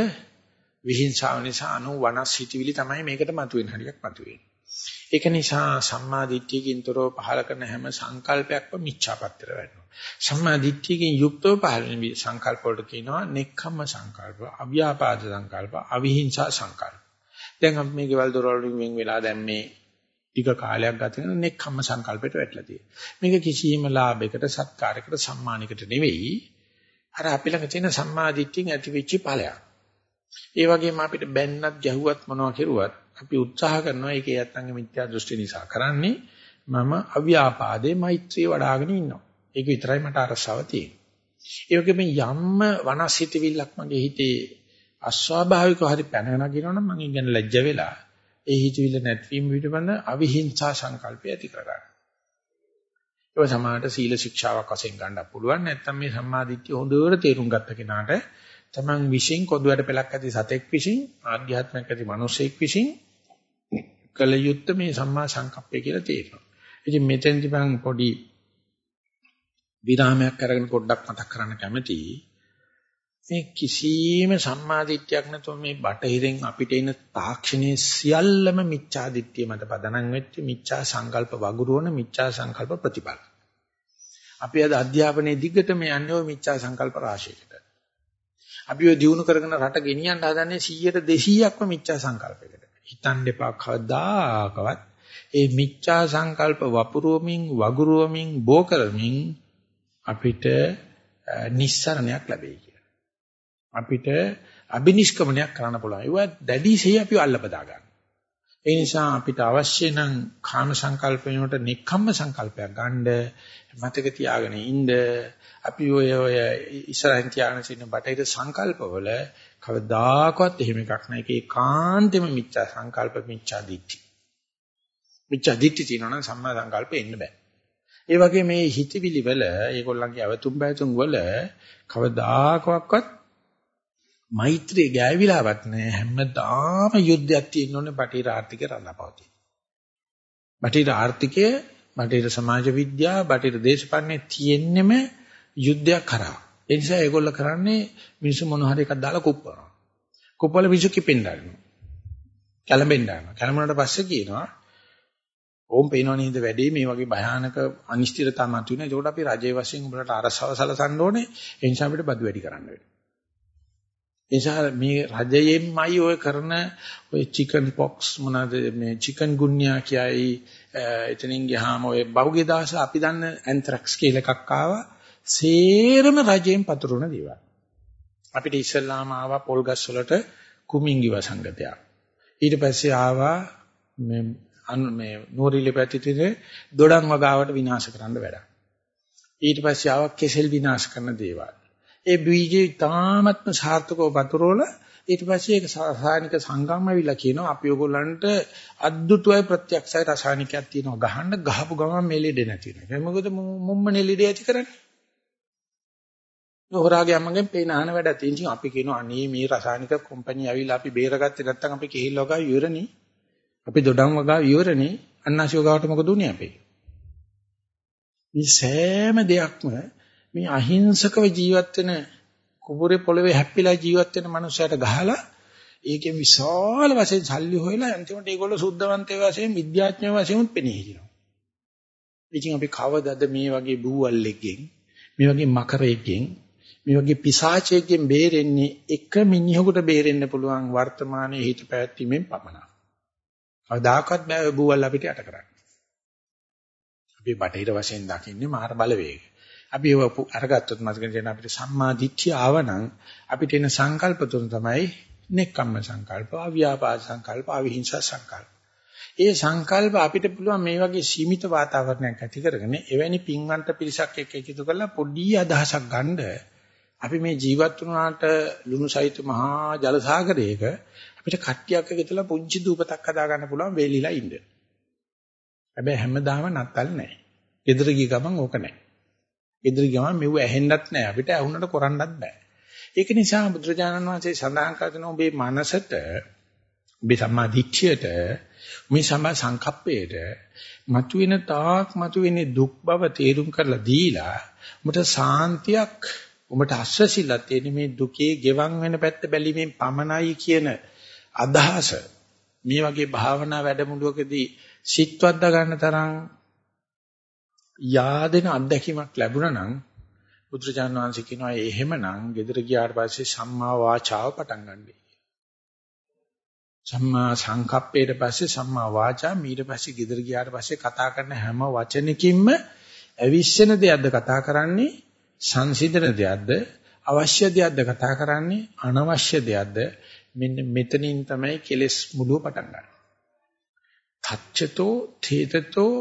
විහිංසාව නිසා අනු වනස් හිතවිලි තමයි මේකට මතුවෙන හරියක් මතුවෙන්නේ. ඒක නිසා සම්මා දිට්ඨියකින්තරව පහල කරන හැම සංකල්පයක්ම මිච්ඡාපත්තර වෙනවා. සම්මා දිට්ඨියකින් යුක්තව පහල වෙන සංකල්ප වලට කියනවා නෙක්ඛම්ම සංකල්ප, අව්‍යාපාද සංකල්ප, අවිහිංසා සංකල්ප. දැන් අපි මේ ගෙවල් දොරවල් වලින් වෙන් වෙලා දැන් මේ ටික කාලයක් ගත කරන නෙක්ඛම්ම සංකල්පයට වැටලා තියෙනවා. මේක කිසියම් ලාභයකට, සත්කාරයකට, සම්මානයකට නෙවෙයි. අර අපි ළඟ තියෙන සම්මා දිට්ඨියෙන් ඇතිවෙච්ච ඵලයක්. ඒ වගේම අපිට බැන්නත් ගැහුවත් මොනවා කෙරුවත් අපි උත්සාහ කරනවා ඒකේ යත්තන්ගේ මිත්‍යා දෘෂ්ටි නිසා කරන්නේ මම අව්‍යාපාදේ මෛත්‍රිය වඩ아가න ඉන්නවා. ඒක විතරයි මට අරසාව තියෙන්නේ. ඒ වගේම යම්ම වනසිතවිල්ලක් මගේ හිතේ අස්වාභාවිකව හරි පැනගෙන ගිනවනම් මම ඉගෙන ලැජ්ජ වෙලා ඒ හිතවිල්ල නැතිවීම පිටපඳ අවිහිංසා සංකල්පය ඇති කරගන්න. ඒක සමානට සීල ශික්ෂාවක් වශයෙන් ගන්න පුළුවන්. නැත්නම් මේ සම්මාදිට්ඨිය හොඳට තේරුම් ගත්ත කෙනාට තමන් විශ්ින් කොඳුයට පෙලක් ඇති සතෙක් විශ්ින් ආධ්‍යාත්මයක් ඇති මිනිසෙක් විශ්ින් කල යුත්තේ මේ සම්මා සංකප්පය කියලා තේරෙනවා. ඉතින් මෙතෙන්දි මම පොඩි විරාමයක් අරගෙන පොඩ්ඩක් මතක් කරන්න කැමතියි. මේ කිසිම සම්මාදිට්ඨියක් නැතුව මේ බටහිරෙන් අපිට එන තාක්ෂණයේ සියල්ලම මිච්ඡාදිට්ඨිය මත පදනම් වෙච්ච මිච්ඡා සංකල්ප වගුරුවන මිච්ඡා සංකල්ප ප්‍රතිපල. අපි අද අධ්‍යාපනයේ දිගටම යන්නේ ওই මිච්ඡා සංකල්ප රාශියකට. අපි ඔය දිනු කරගෙන රට ගෙනියන්න හදන්නේ 100ට 200ක්ම මිච්ඡා සංකල්පයකට. හිතන්න එපා කවදාකවත් ඒ මිච්ඡා සංකල්ප වපුරුවමින් වගුරුවමින් බෝ කරමින් අපිට නිස්සරණයක් ලැබෙයි කියලා. අපිට අබිනිෂ්ක්‍මණයක් කරන්න පුළුවන්. ඒවා දැඩිශේ අපි අල්ලපදා ගන්න. ඒ නිසා අපිට අවශ්‍ය නම් කාම සංකල්පයකට නික්කම්ම සංකල්පයක් ගන්න මතක තියාගෙන ඉන්න අපි ඔය ඔය ඉස්සරහින් තියාගෙන ඉන්න බටහිර සංකල්පවල කවදාකවත් එහෙම එකක් නැහැ. ඒක ඒකාන්තෙම මිච්ඡා සංකල්ප මිච්ඡා දිට්ඨි. මිච්ඡා දිට්ඨි තියෙනවා නම් සම්මා සංකල්ප එන්න බෑ. ඒ වගේ මේ හිතවිලි වල ඒගොල්ලන්ගේ අවතුම් බයතුම් වල කවදාකවත් මෛත්‍රිය ගෑවිලාවත් නෑ හැමදාම යුද්ධයක් තියෙන්න ඕනේ බටහිර ආර්ථිකය රඳාපවතින. බටහිර ආර්ථිකය, බටහිර සමාජ විද්‍යාව, බටහිර දේශපාලනේ තියෙන්නෙම යුද්ධයක් කරා. ඒ නිසා ඒගොල්ලෝ කරන්නේ මිනිස්සු මොන හරි එකක් දාලා කුප්පනවා. කුප්පවල මිනිස්සු කිපෙන්න ගන්නවා. කැළඹෙන්න ගන්නවා. කැළඹුණාට පස්සේ කියනවා ඕම් පේනව නේද වැඩි මේ වගේ භයානක අනිශ්චිතතාවක් මතුවෙන. ඒකට අපි රජයේ වශයෙන් උඹලට අරසව සලසන්න ඕනේ. ඒ නිසා අපිට බදු වැඩි කරන්න වෙනවා. ඒ නිසා මේ රජයෙන්මයි ඔය කරන ඔය චිකන් පොක්ස් මොනවාද මේ චිකන් ගුන්යා කියයි එතනින් ගියාම ඔය බහුගේ දාස අපි දන්න ඇන්ත්‍රැක්ස් කියලා එකක් ආවා. සේරම රජයෙන් පතුරවන දේවල්. අපිට ඉස්සල්ලාම ආවා පොල් ගස් වලට කුමින්ගි වසංගතයක්. ඊට පස්සේ ආවා මේ මේ නෝරිලි පැතිතිරේ දොඩම් වගාවට විනාශ කරන්න වැඩක්. ඊට පස්සේ ආවා කෙසෙල් විනාශ කරන දේවල්. ඒ බීජේ තාමත්ම සාර්ථකව පතුරවල ඊට පස්සේ ඒක රසායනික සංගම් ඇවිල්ලා කියනවා අපි ඔයගොල්ලන්ට අද්දුටුවයි ප්‍රත්‍යක්ෂයි රසායනිකයක් තියෙනවා ගහන්න ගහපු ගමන් මේ ලෙඩ නැති වෙනවා. ඒක මොකද මුම්මනේ ලෙඩ ඇති කරන්නේ. හොරාගේ අම්මගෙන් පේන අහන වැඩ තියෙන අපි කියනවා අනේ මේ රසායනික කම්පැනි ඇවිල්ලා අපි බේරගත්තේ නැත්නම් අපි කෙහිල් වගා ඉවරනේ. අපි දොඩම් වගා ඉවරනේ. අන්නාසිය ගාවට මොකද උනේ අපේ? මේ සෑම දෙයක්ම මේ අහිංසකව ජීවත් වෙන කුඹුරේ පොළවේ හැප්පිලා ජීවත් වෙන මනුස්සයට ගහලා ඒකෙන් විශාල වශයෙන් සල්ලි හොයලා අන්තිමට ඒගොල්ලෝ සුද්ධවන්තය වශයෙන් විද්‍යාඥයෝ වශයෙන් පෙනී හිටිනවා. ඉතින් අපි කවදද මේ වගේ බූවල්ලෙක්ගෙන් මේ වගේ මකරයෙක්ගෙන් මේ වගේ පිසාචයෙක්ගෙන් බේරෙන්නේ එක මිනිහෙකුට බේරෙන්න පුළුවන් වර්තමානයේ හිත පැවැත්ීමෙන් පමණයි. කවදාකවත් බෑ බූවල් අපිට යට කරන්න. අපි බටහිර වශයෙන් දකින්නේ මාර බලවේගය. අපි ඒව අරගත්තොත් මතක තියෙන අපිට සම්මා දිට්ඨිය ආවනම් අපිට එන සංකල්ප තුන තමයි නෙක්කම්ම සංකල්ප, අව්‍යාපාද සංකල්ප, අවිහිංසා සංකල්ප. ඒ සංකල්ප අපිට පුළුවන් මේ වගේ සීමිත වාතාවරණයක් ඇති කරගෙන එවැනි පින්වන්ත පිරිසක් එක්ක එකතු කරලා පොඩි අදහසක් ගන්න අපි මේ ජීවත් වුණාට ලුණු සහිත මහා ජල සාගරයක අපිට කට්ටියක් එකතුලා පුංචි දූපතක් හදා ගන්න පුළුවන් වේලිලා ඉන්න. හැබැයි හැමදාම නත්තල් නැහැ. ගෙදර ගිය ගමන් ඕක නැහැ. ගෙදර ගියම මෙව ඇහෙන්නත් නැහැ අපිට ඇහුනට කරන්නත් බෑ. ඒක නිසා බුදුරජාණන් වහන්සේ සඳහන් කරන ඔබේ මනසට ඔබේ සම්මා දිට්ඨියට මේ සම්මා සංකප්පයට මතුවෙන තාක් මතුවෙන්නේ දුක් බව තේරුම් කරලා දීලා උඹට සාන්තියක් උඹට අස්වැසිලා තියෙන මේ දුකේ ගෙවන් වෙන පැත්ත බැලීමෙන් පමණයි කියන අදහස මේ වගේ භාවනා වැඩමුළුවකදී සිත්වද්දා ගන්න තරම් yaadena අත්දැකීමක් ලැබුණා නම් බුදුරජාණන් වහන්සේ කියනවා එහෙමනම් ගෙදර ගියාට පස්සේ සම්මා වාචාව පටන් ගන්නයි. සම්මා සංකප්පේට පස්සේ සම්මා වාචා ඊට පස්සේ ගෙදර ගියාට පස්සේ කතා කරන හැම වචනකින්ම අවිශ්වෙන දෙයක්ද කතා කරන්නේ සංසිඳන දෙයක්ද අවශ්‍ය දෙයක්ද කතා කරන්නේ අනවශ්‍ය දෙයක්ද මෙන්න මෙතනින් තමයි කෙලස් මුලුව පටන් ගන්න. තච්චතෝ තේතතෝ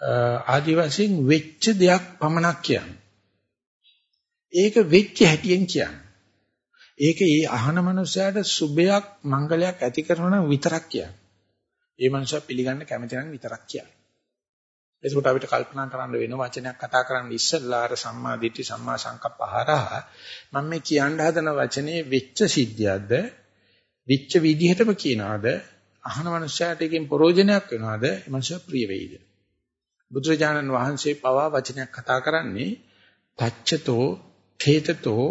ආදි වශයෙන් වෙච්ච දෙයක් පමණක් කියන්නේ. ඒක වෙච්ච හැටියෙන් කියන්නේ. ඒක ඒ අහන මනුස්සයාට සුබයක් මංගලයක් ඇති කරනවා නම් විතරක් කියන්නේ. ඒ මනුස්සයා පිළිගන්න කැමති නම් විතරක් කියන්නේ. එතකොට අපිට කල්පනා කරන්න වෙන වචනයක් කතා කරන්න ඉස්සෙල්ලා අර සම්මා දිට්ඨි සම්මා සංකප්ප හරහා මම මේ කියන්න හදන වචනේ වෙච්ච සිද්ධියක්ද වෙච්ච විදිහටම කියනවාද අහන මනුස්සයාට එකෙන් ප්‍රෝජනයක් වෙනවද ඒ මනුස්සයා ප්‍රිය වෙයිද බුදුරජාණන් වහන්සේ පවා වචනයක් කතා කරන්නේ තච්ඡතෝ ඨේතතෝ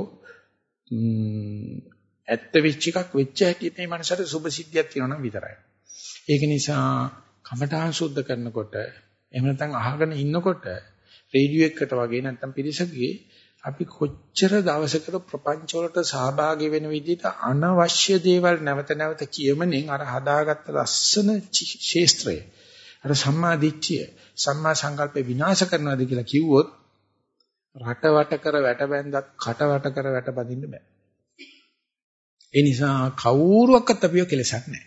ඇත්ත වෙච්ච එකක් වෙච්ච හැටි මේ මනසට සුභ සිද්ධියක් තියෙනවා නම් විතරයි. ඒක නිසා කමඨාන් සුද්ධ කරනකොට එහෙම නැත්නම් අහගෙන ඉන්නකොට රේඩියෝ එකකට වගේ නැත්නම් පිරිසකගේ අපි කොච්චර දවසකට ප්‍රපංච වලට සහභාගී වෙන විදිහට අනවශ්‍ය දේවල් නැවත නැවත කියමනින් අර හදාගත්ත ලස්සන ශේස්ත්‍රය අර සම්මා දිට්ඨිය සම්මා සංකල්පේ විනාශ කරනවාද කියලා කිව්වොත් රට වට කර වැට බැඳත් කට වට කර වැට බඳින්න බෑ. ඒ නිසා කවුරුවක්වත් අපිව කෙලසක් නැහැ.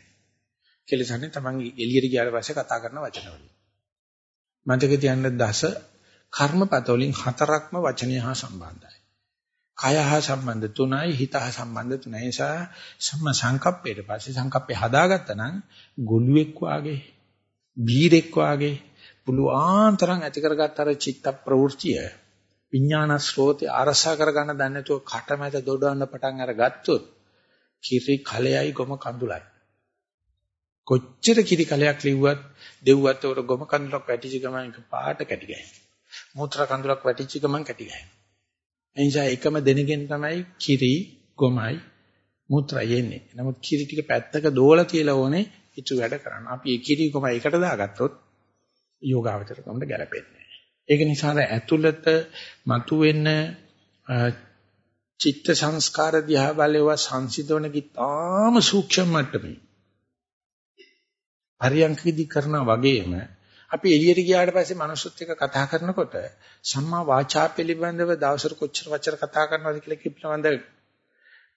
කෙලසන්නේ Taman එළියට ගියාට පස්සේ කතා කරන වචන වලින්. මතක තියන්න දස කර්මපත වලින් හතරක්ම වචනය හා සම්බන්ධයි. කය හා සම්බන්ධ තුනයි හිත හා සම්බන්ධ තුනයි. ඒ නිසා සම්ම සංකප්පයට පස්සේ සංකප්පේ හදාගත්තා නම් ගොළුෙක් වාගේ බීරෙක් වාගේ පුළුවන් තරම් ඇති කරගත්ත අර චිත්ත ප්‍රවෘත්තිය විඥාන ස්රෝතේ අරසා කරගන්න දන්නේ නැතුව කටමැද දොඩවන්න පටන් අරගත්තොත් කිරි කලෙයි ගොම කඳුලයි. කොච්චර කිරි කලයක් ලිව්වත් දෙව්වත් උර ගොම කඳුලක් වැටිච්ච ගමන් එක පාට කැටි ගහනවා. මුත්‍රා කඳුලක් වැටිච්ච ගමන් කැටි ගහනවා. එනිසා එකම දෙනගෙන් තමයි කිරි ගොමයි මුත්‍රා යන්නේ නමුත් කිරි ටික පැත්තක දෝලා තියලා ඕනේ ඉතු වැඩ කරන්න අපි ඒ කිරි ගොම එකට දාගත්තොත් යෝගාවචර කමට ගැලපෙන්නේ ඒක නිසා ඇතුළත මතුවෙන චිත්ත සංස්කාර දිහා බලේවා සංසිඳවන කිතාම සූක්ෂම මට්ටමේ. පරියන්කෙදි කරනා වගේම අපි එළියට ගියාට පස්සේ මනුස්සත් එක්ක කතා කරනකොට සම්මා වාචා පිළිබඳව දවසට කොච්චර වචර කතා කරනවද කියලා කිප්ලවන්ද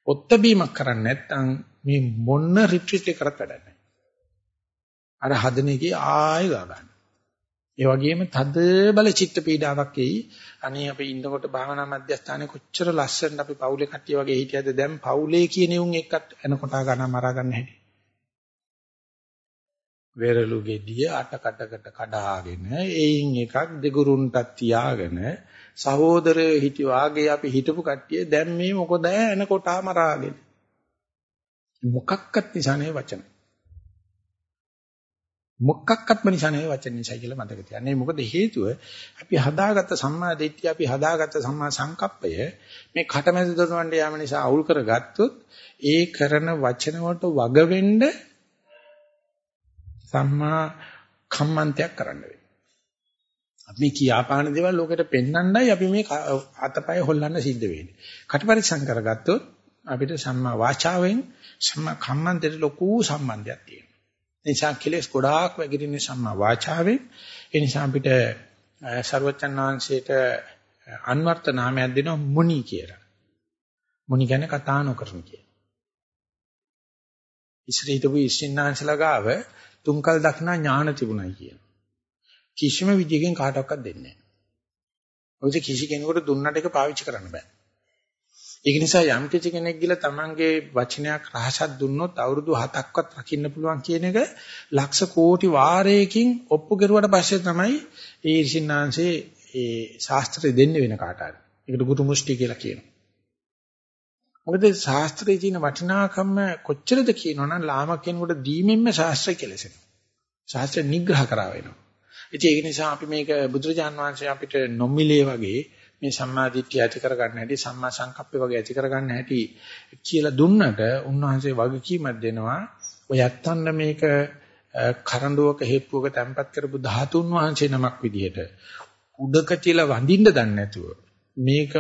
ඔත්ත බීමක් කරන්නේ නැත්නම් මේ මොන රිට්‍රීට් එකකට වැඩක් නැහැ. අර හදන එකේ ආයෙ ගා ගන්න. ඒ වගේම තද බල චිත්ත පීඩාවක් එයි. අනේ අපි ඉන්නකොට භාවනා මධ්‍යස්ථානයේ කොච්චර ලස්සනට අපි පවුලේ කට්ටිය වගේ හිටියද දැන් පවුලේ කියන උන් එක්කත් එනකොට ගන්න මරා ගන්න හැටි. වෙරළු ගෙඩිය අට කටකට කඩාගෙන එයින් එකක් දෙගුරුන්ටත් තියාගෙන සහෝදරයෝ හිටි වාගේ අපි හිටපු කට්ටිය දැන් මේ මොකද එනකොට මරාගෙන මොකක්වත් නිසා නේ වචන. මොකක්වත්ම නිසා නෙවෙයි වචන නිසා කියලා මතක තියාගන්න. මොකද හේතුව අපි හදාගත්ත සම්මා දිට්ඨිය අපි හදාගත්ත සම්මා සංකප්පය මේ කටමැද දොරවන්න යාම නිසා අවුල් කරගත්තොත් ඒ කරන වචන වලට වග වෙන්න සම්මා කම්මන්තයක් කරන්න වෙනවා. අපි කියාපාන දේවල් ලෝකෙට පෙන්වන්නයි අපි මේ අතපය හොල්ලන්න සිද්ධ වෙන්නේ. කටපරිසම් කරගත්තොත් අපිට සම්මා වාචාවෙන් සම්මා කම්මන්තයට ලොකු සම්බන්ධයක් තියෙනවා. නිසා කෙලෙස් ගොඩාක් වැගිරෙන්නේ සම්මා වාචාවෙන්. ඒ නිසා අපිට ਸਰවචන් වහන්සේට අන්වර්ථ නාමයක් දෙනවා මුනි කියලා. මුනි කියන්නේ කතා නොකරන කියන. ඉස්රීතපු ඉස්සින්නාන්සලා ගාව තුන්කල් දක්නා ඥාන තිබුණයි කියන. කිසිම විදියකින් කාටවත් දෙන්නේ නැහැ. මොකද කිසි කෙනෙකුට දුන්නට ඒක පාවිච්චි කරන්න බෑ. ඒක නිසා යම් කිසි කෙනෙක් ගිහලා තමන්ගේ වචනයක් රහසක් දුන්නොත් අවුරුදු 7ක්වත් රකින්න පුළුවන් කියන එක ලක්ෂ කෝටි වාරයකින් ඔප්පු කරුවාට පස්සේ තමයි ඒ ඍෂින්නාංශේ ඒ ශාස්ත්‍රය දෙන්නේ වෙන කාට හරි. ඒකට ගුරු මුෂ්ටි කියලා කියනවා. මොකද ශාස්ත්‍රයේ තියෙන වටිනාකම කොච්චරද කියනවනම් ලාමක කෙනෙකුට දීමෙන්ම ශාස්ත්‍රය කෙලසෙනවා. ශාස්ත්‍රය නිග්‍රහ කරා වෙනවා. ඉතින් ඒක නිසා අපි මේක බුදුරජාන් වහන්සේ අපිට නොමිලේ වගේ මේ සම්මා දිට්ඨිය ඇති කරගන්න හැටි සම්මා සංකප්පේ වගේ ඇති කරගන්න හැටි කියලා දුන්නට උන්වහන්සේ වගකීමක් දෙනවා ඔය ඇත්තන්න මේක කරඬුවක හේප්පුවක තැම්පත් කරපු ධාතුන් වහන්සේ නමක් විදිහට උඩක තියලා වඳින්න දන්නේ නැතුව මේක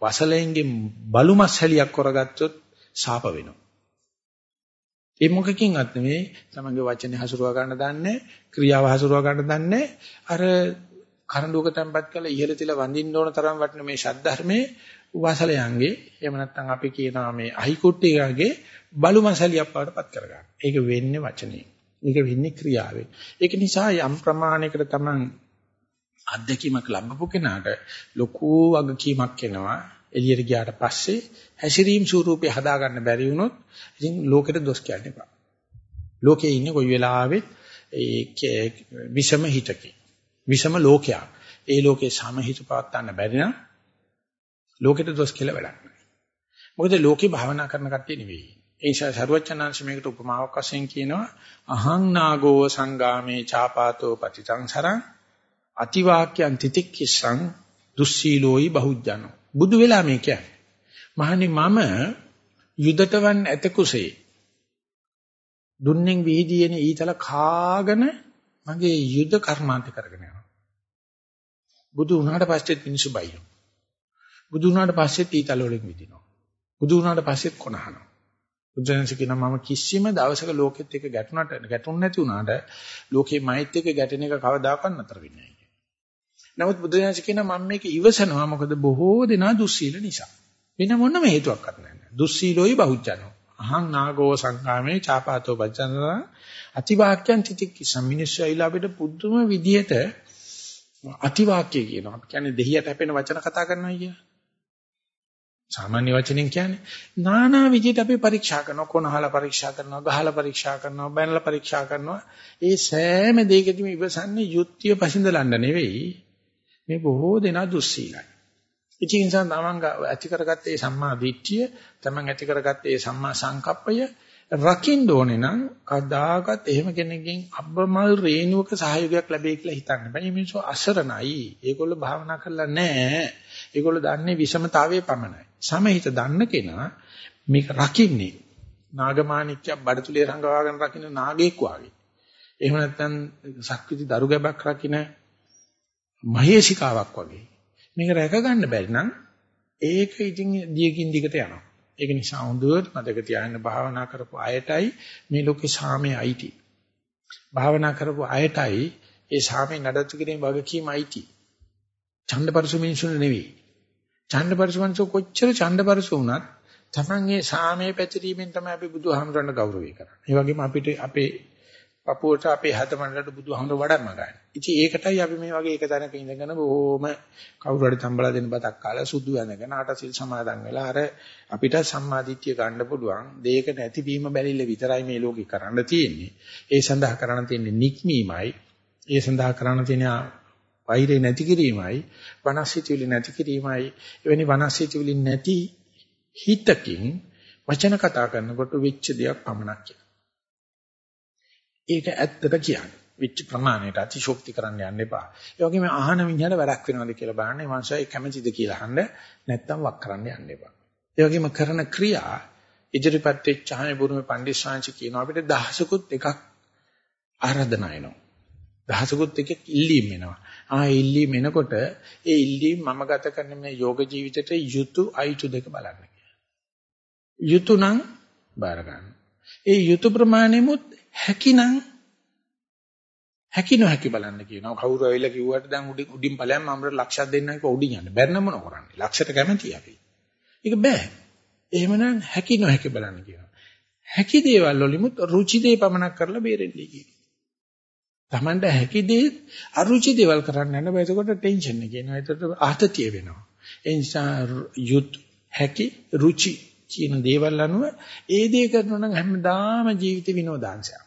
වසලෙන්ගේ බලුමස් හැලියක් කරගත්තොත් ශාප වෙනවා. ඒ මොකකින්වත් නෙමෙයි තමන්ගේ වචනේ හසුරුවා ගන්න දන්නේ ක්‍රියාව හසුරුවා ගන්න දන්නේ අර කරඬුවක තැම්පත් කරලා ඉහළ තියලා වඳින්න ඕන තරම් වටින මේ ශාද්ධර්මයේ වාසලයන්ගේ එහෙම නැත්නම් අපි කියනවා මේ අහිකුට්ටියගේ බලු මසලියක් වඩපත් කරගන්න. ඒක වෙන්නේ වචනේ. ඒක වෙන්නේ ක්‍රියාවෙන්. ඒක නිසා යම් ප්‍රමාණයකට තමන් අත්දැකීමක් ලැබපු කෙනාට ලොකු වගකීමක් එනවා. එළියට ගියාට පස්සේ හැසිරීම් ස්වරූපේ හදාගන්න බැරි වුණොත් ඉතින් ලෝකෙට දොස් කියන්න එපා. ලෝකේ ඉන්නේ කොයි වෙලාවෙත් ඒ විෂම හිතකේ. විෂම ලෝකයක්. ඒ ලෝකේ සමහිත පවත් ගන්න බැරි නම් ලෝකෙට දොස් කියලා වැඩක් නැහැ. මොකද ලෝකේ භාවනා කරන කට්ටිය නෙවෙයි. ඒ නිසා සරුවචනාංශ මේකට උපමාවක් වශයෙන් කියනවා අහං නාගෝ සංගාමේ ചാපාතෝ පතිතං සරං අතිවාක්‍යං තිතික්කිසං දුස්සීලෝයි බහුජනෝ. බුදු වෙලා මේ කියන්නේ. මහනි මම යුදටවන් ඇත කුසේ දුන්නෙන් වීදීන ඊතල කාගෙන මගේ යුද කර්මාන්ත කරගෙන යනවා. බුදු වුණාට පස්සෙත් මිනිස්සු බයිනවා. බුදු වුණාට පස්සෙත් ඊතල වලින් විදිනවා. බුදු වුණාට පස්සෙත් කොනහනවා. බුදුන්ස කියනවා මම කිසිම දවසක ලෝකෙත් එක්ක ගැටුණට ගැටුන් නැති වුණාට ලෝකේ මෛත් එක්ක ගැටෙන එක කවදාකවත් නතර වෙන්නේ නැහැ. නමුත් බුදුන්ස කියනවා මම මේක ඉවසනවා මොකද බොහෝ දෙනා දුස්සීල නිසා. වෙන මොනම හේතුවක්වත් නැහැ. දුස්සීලෝයි බහුජනෝ. අහං නාගෝ සංකාමේ චාපාතෝ බච්චනලා අතිවාක්‍යං තිතික්කි සම්මිනිස්සු අයිලා අපිට පුදුම විදියට අතිවාක්‍ය කියනවා. අපි කියන්නේ දෙහියට හැපෙන වචන කතා කරනවා කියන. සාමාන්‍ය වචනෙන් කියන්නේ নানা විදියට අපි පරීක්ෂා කරනවා කොනහලා පරීක්ෂා කරනවා ගහලා පරීක්ෂා කරනවා බැනලා පරීක්ෂා කරනවා ඒ සෑම දෙයකදීම ඉවසන්නේ යුක්තිය පසින්දලන්න නෙවෙයි මේ බොහෝ දෙනා දුස්සීලයි ඉතින් ඒ නිසා තමන් ඇති කරගත්තේ සම්මා දිට්ඨිය තමන් ඇති කරගත්තේ සම්මා සංකප්පය රකින්න ඕනේ නම් කදාකත් එහෙම කෙනෙක්ගෙන් අබ්බමල් රේණුවක සහයෝගයක් ලැබෙයි කියලා හිතන්න බෑ. මේ මිනිස්සු අසරණයි. ඒගොල්ලෝ භාවනා කරලා නැහැ. ඒගොල්ලෝ දන්නේ විෂමතාවයේ පමණයි. සමහිත දන්න කෙනා මේක රකින්නේ නාගමාණික්‍ය බඩතුලේ රංගවාගෙන රකින්න නාගයෙක් වාගේ. එහෙම නැත්නම් සක්විති දරු ගැබක් රකින්න මහේශිකාවක් වගේ. මේක රැක ගන්න බැරි නම් ඒක ඉතින් දියකින් දිගට යනවා. ඒක නිසා හොඳට මතක තියාගන්න භාවනා කරපු අයටයි මේ ලෝකේ සාමයේ අයිති. භාවනා කරපු අයටයි ඒ සාමයේ නඩත්තු කිරීමේ වගකීම අයිති. ඡන්දපරසු මිනිසුන් නෙවෙයි. ඡන්දපරසු මිනිසු කොච්චර ඡන්දපරසු වුණත් තමන්ගේ සාමයේ පැතිරීමෙන් තමයි අපි බුදුහාමරණ ගෞරවය කරන්නේ. ඒ වගේම අපිට අපේ පපුවට අපේ හදමණ්ඩලට බුදුහාමුදුර වඩම්ම ගන්න. ඉතින් ඒකටයි අපි මේ වගේ එක තැනක ඉඳගෙන බොහොම කවුරු හරි තම්බලා දෙන බතක් කාලා සුදු වැඳගෙන ආටසිල් සමාදන් වෙලා අර අපිට සම්මාදිට්ඨිය ගන්න පුළුවන් දෙයක නැතිවීම බැලිල්ල විතරයි මේ ලෝකේ කරන්න තියෙන්නේ. ඒ සඳහා කරන්න තියෙන්නේ නික්මීමයි. ඒ සඳහා කරන්න තියෙන වෛරය නැති කිරීමයි, වනස්සිතවිලි නැති කිරීමයි. එවැනි වනස්සිතවිලි නැති හිතකින් වචන කතා කරනකොට වෙච්ච දෙයක් පමණක් කියලා. ඒක ඇත්තට කියන්නේ. විච් ප්‍රමාණයට අතිශෝක්ති කරන්න යන්න එපා. ඒ වගේම අහන මිනිහට වැඩක් වෙනවද කියලා බලන්න. ඒ මනුස්සයා කැමැතිද කියලා අහන්න නැත්තම් වක් කරන්න යන්න එපා. ඒ වගේම කරන ක්‍රියා ඉදිරිපත් වෙච්චාම බුරුමේ පණ්ඩිත ශාන්ති කියනවා අපිට දහසකුත් එකක් ආරාධනා එනවා. දහසකුත් එකක් ඉල්ලීම් එනවා. ආ ඉල්ලීම් එනකොට ඒ ඉල්ලීම් මම ගත කරන මේ යෝග ජීවිතේට යුතු අයිතු දෙක බලන්න කියලා. යුතු නම් බාර ගන්න. ඒ යුතු ප්‍රමාණෙමුත් හැකිනම් හැකි නොහැකි බලන්න කියනවා. කවුරු ඇවිල්ලා කිව්වට දැන් උඩින් උඩින් ඵලයන් මම ලක්ෂයක් දෙන්නම් කිව්වා උඩින් යන්න. බැරි නම් මොන කරන්නේ? ලක්ෂයට කැමතියි අපි. ඒක බෑ. එහෙමනම් හැකි නොහැකි බලන්න කියනවා. හැකි දේවල් වලිමුත් රුචි දේ පමනක් කරලා බේරෙන්නේ කියනවා. Tamanda හැකි දේ අරුචි දේවල් කරන්න යන බෑ. එතකොට ටෙන්ෂන් එක එනවා. එතකොට ආතතිය වෙනවා. ඒ නිසා යුත් හැකි රුචි කියන දේවල් අනුව ඒ දේ කරනවා නම් හැමදාම ජීවිත විනෝදාංශයක්.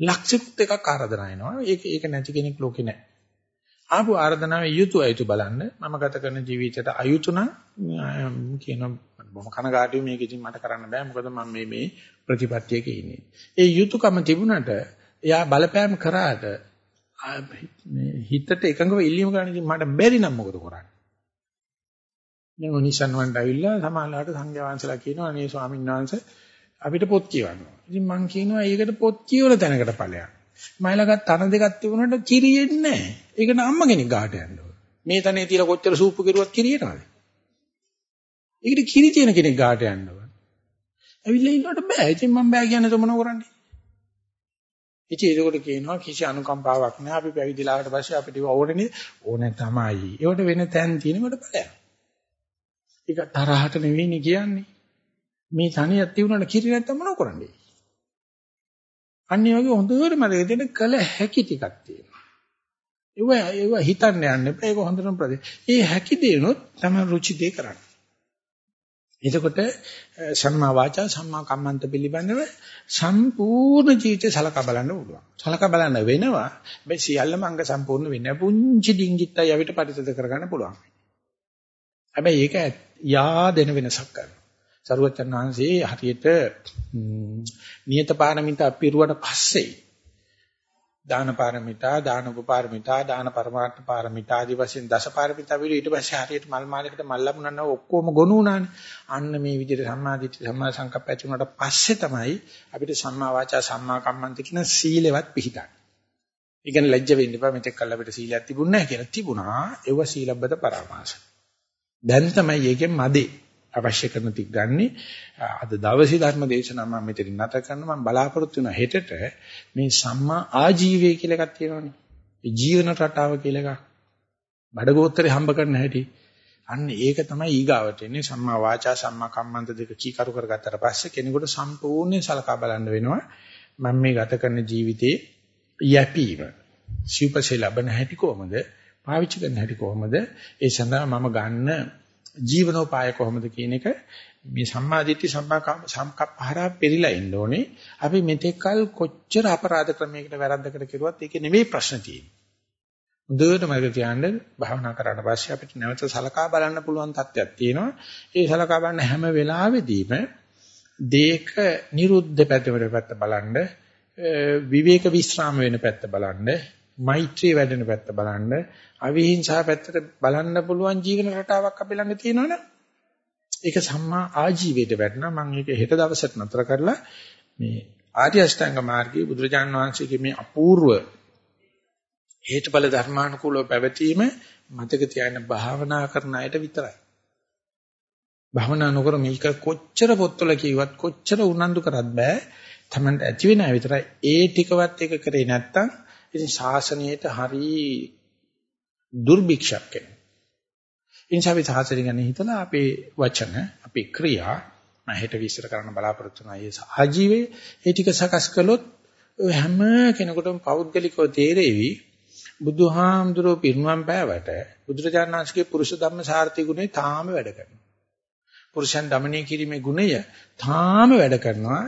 ලක්ෂිකුත් එකක් ආරාධනා එනවා. ඒක ඒක නැති කෙනෙක් ලෝකේ නැහැ. ආපු ආරාධනාවේ යුතු අයුතු බලන්න මම ගත කරන ජීවිතයට අයුතු නම් කියන බොහොම කනගාටුයි මේක ඉතින් මට කරන්න බෑ මොකද මම මේ මේ ප්‍රතිපත්තියක ඉන්නේ. ඒ යුතුයකම තිබුණට එයා බලපෑම් කරාට හිතට එකඟව ඉල්ලීම ගන්න ඉතින් මට බැරි නම් මොකද කරන්නේ? දැන් ඔනිසන් වන්ට ඇවිල්ලා සමාහලට සංඝයා වහන්සේලා කියනවා අනේ ස්වාමීන් වහන්සේ අපිට පොත් කියවන්න. ඉතින් මං කියනවා ඒකට පොත් කියවල තැනකට ඵලයක්. මයිලගත් තන දෙකක් තිබුණාට කිරියෙන්නේ නැහැ. ඒක නම් අම්ම කෙනෙක් ගාට යන්න ඕන. මේ තනේ තියලා කොච්චර සූප්පු කෙරුවත් කිරියනවද? ඒකට කිරි තියෙන කෙනෙක් ගාට යන්න ඕන. ඇවිල්ලා ඉන්නකොට බෑ. ඉතින් මම බෑ කියන්නේ તો මොනව කරන්නේ? ඉතින් ඒකට කියනවා කිසි අනුකම්පාවක් නැහැ. අපි පැවිදිලාට පස්සේ අපිට ඕනේ ඕනේ තමයි. ඒකට වෙන තැන් තියෙනකොට බලයක්. ඒක තරහට නෙවෙයිනේ කියන්නේ. මේ තනියක් තියුණාට කිරි නැත්තම් මොනව කරන්නේ? අන්නේ වගේ හොඳට මතක තියෙන කල හැකි ටිකක් තියෙනවා. ඒව ඒව හිතන්න යන්න එපා. ඒක හොඳටම ප්‍රදේ. මේ හැකි දේනොත් තමයි රුචි දේ කරන්නේ. එතකොට සම්මා වාචා සම්මා කම්මන්ත පිළිබඳව සම්පූර්ණ ජීවිතය සලකා බලන්න පුළුවන්. සලකා බලන්න වෙනවා. මේ සියල්ලම අංග සම්පූර්ණ වෙන්නේ පුංචි ඩිංගිත්තයි අවිට පරිතද කරගන්න පුළුවන්. හැබැයි ඒක යා දෙන වෙනසක් කරනවා. සරුවචන් වහන්සේ හරියට නියත පාරමිතා පිරුවට පස්සේ දාන පාරමිතා, දාන උපපාරමිතා, දාන පරමාර්ථ පාරමිතා ආදී වශයෙන් දස පාරමිතා විදිහට ඊට පස්සේ හරියට මල් මාලයකට මල් ලැබුණා ඔක්කොම ගොනු වුණානේ. අන්න මේ විදිහට සම්මා දිට්ඨි සම්මා සංකප්ප ඇති වුණාට පස්සේ තමයි අපිට සම්මා වාචා සම්මා කම්මන්ත කියන සීලෙවත් පිහිටන්නේ. ඒ කියන්නේ ලැජ්ජ වෙන්න එපා මෙතෙක් කල් අපිට සීලයක් තිබුණ නැහැ කියලා තිබුණා. ඒව සීලබ්බත පරාමාස. දැන් තමයි ඒකෙන් මදේ. අවශ්‍ය කරන ටික ගන්නෙ අද දවසේ ධර්ම දේශනාව මම මෙතනින් නැත කරන මම බලාපොරොත්තු වෙන හෙටට මේ සම්මා ආජීවය කියලා එකක් තියෙනවනේ. ඒ ජීවන රටාව කියලා එකක්. බඩගෝත්තරේ හම්බ කරන්න හැටි. අන්න ඒක තමයි ඊගාවට එන්නේ සම්මා වාචා සම්මා කම්මන්ත දෙක කීකරු කරගත්තට පස්සේ කෙනෙකුට සම්පූර්ණයෙන් සලකා බලන්න වෙනවා. මම මේ ගත කරන ජීවිතේ යැපීම. සිව්පසේ ලැබෙන හැටි කොහොමද? පාවිච්චි කරන හැටි කොහොමද? ඒ සඳහා මම ගන්න ජීවනෝපාය කොහොමද කියන එක මේ සම්මාදිට්ඨි සම්කප්පහරා පෙරිලා ඉන්න ඕනේ. අපි මෙතෙක්කල් කොච්චර අපරාධ ක්‍රමයකට වැරද්දකට කෙරුවත් ඒකේ නෙමෙයි ප්‍රශ්න තියෙන්නේ. හොඳට මතක තියාගන්න භාවනා කරාට පස්සේ අපිට නැවත සලකා බලන්න පුළුවන් තත්ත්වයක් තියෙනවා. ඒ සලකා බලන හැම වෙලාවෙදීම දේක නිරුද්ධ පැත්තට පැත්ත බලන්න විවේක විස්්‍රාම වෙන පැත්ත බලන්න මෛත්‍රී වැඩෙන පැත්ත බලන්න අවිහිංසා පැත්තට බලන්න පුළුවන් ජීවන රටාවක් අපි ළඟ තියෙනවනේ ඒක සම්මා ආජීවයට වැටෙනවා. මම ඒක හෙට දවසට නතර කරලා මේ ආර්ය අෂ්ටාංග මාර්ගයේ බුදුරජාන් වහන්සේගේ මේ අපූර්ව හේතුඵල ධර්මානුකූලව පැවතීම මතක තියාගෙන භාවනා කරන අයට විතරයි. භාවනා නොකර මේක කොච්චර පොත්වල කියවත් කොච්චර උනන්දු කරත් බෑ. තමන්ට ඇති වෙන අය විතරයි. ඒ ටිකවත් එක කරේ නැත්තම් ඉතින් ශාසනයේට හරි දුර්භික්ෂක් වෙනවා. ඉන්සාව අපි සාසනය ගැන හිතලා අපේ වචන, අපේ ක්‍රියා මම හෙට විශ්ල කරන්න බලාපොරොත්තු වෙනවා. ඒ සහජීවේ ඒ ටික සකස් කළොත් ඔය හැම කෙනෙකුටම පෞද්ගලිකව තේරෙවි බුදුහාමුදුරුවෝ පිරිනුවම් පෑවට බුදුරජාණන් වහන්සේගේ පුරුෂ ධම්ම සාර්ථි ගුණේ තාම වැඩ කරනවා. පුරුෂයන් দমনය කිරීමේ ගුණය තාම වැඩ කරනවා.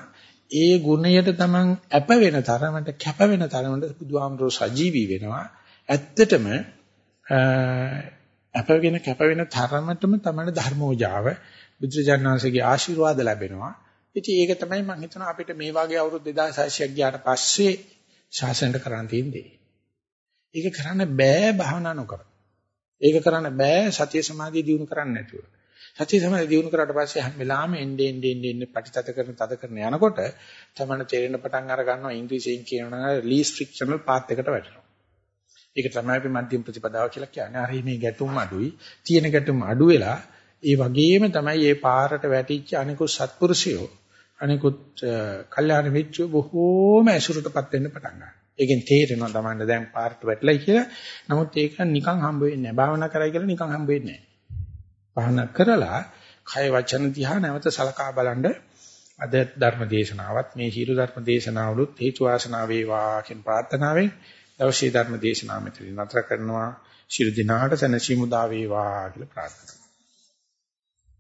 ඒ ගුණයට තමන් අප වෙන තරමට කැප වෙන තරමට බුදුහාමුදුරුවෝ සජීවී වෙනවා. ඇත්තටම අපගෙන කැප වෙන තරමටම තමයි ධර්මෝජාව බුදුරජාණන්සේගේ ආශිර්වාද ලැබෙනවා. ඉතින් ඒක තමයි මම හිතනවා අපිට මේ වගේ අවුරුදු 2600ක් ගියාට පස්සේ ශාසනයට කරන්න තියෙන්නේ. ඒක කරන්න බෑ භාවනා නොකර. ඒක කරන්න බෑ සතිය සමාධිය දියුණු කරන්න නැතුව. සතිය සමාධිය දියුණු කරාට පස්සේ හැම වෙලාවෙම එන්නේ එන්නේ එන්නේ ප්‍රතිතත කරන තද කරන යනකොට තමයි තේරෙන පටන් අර ගන්නවා ඉංග්‍රීසියෙන් කියනවා ලීස් ෆ්‍රික්ෂනල් පාත් එකට වැටෙනවා. ඒක තමයි අපි මධ්‍යම ප්‍රතිපදාව කියලා කියන්නේ. හරි මේ ගැටුම් අඩුයි. තියෙන ගැටුම් අඩු වෙලා ඒ වගේම තමයි මේ පාරට වැටිච්ච අනිකුත් සත්පුරුෂයෝ අනිකුත් කල්යාණ මිත්‍රයෝ බොහෝම ඇසුරටපත් වෙන්න පටන් ගන්නවා. ඒකෙන් තේරෙනවා තමන්ට දැන් පාරට වැටලයි කියලා. නමුත් ඒක නිකන් හම්බ වෙන්නේ නැහැ. භාවනා කරයි කියලා නිකන් හම්බ වෙන්නේ නැහැ. භාවනා කරලා කය වචන දිහා නැවත සලකා බලනද අද ධර්ම දේශනාවත් මේ හිරු ධර්ම දේශනාවලුත් හේතු වාසනා වේවා කියන ප්‍රාර්ථනාවෙන් දවසේ ධර්ම දේශනාව මෙතන නතර කරනවා. ශිරු දිනාට සනසීමු දා වේවා කියලා ප්‍රාර්ථනා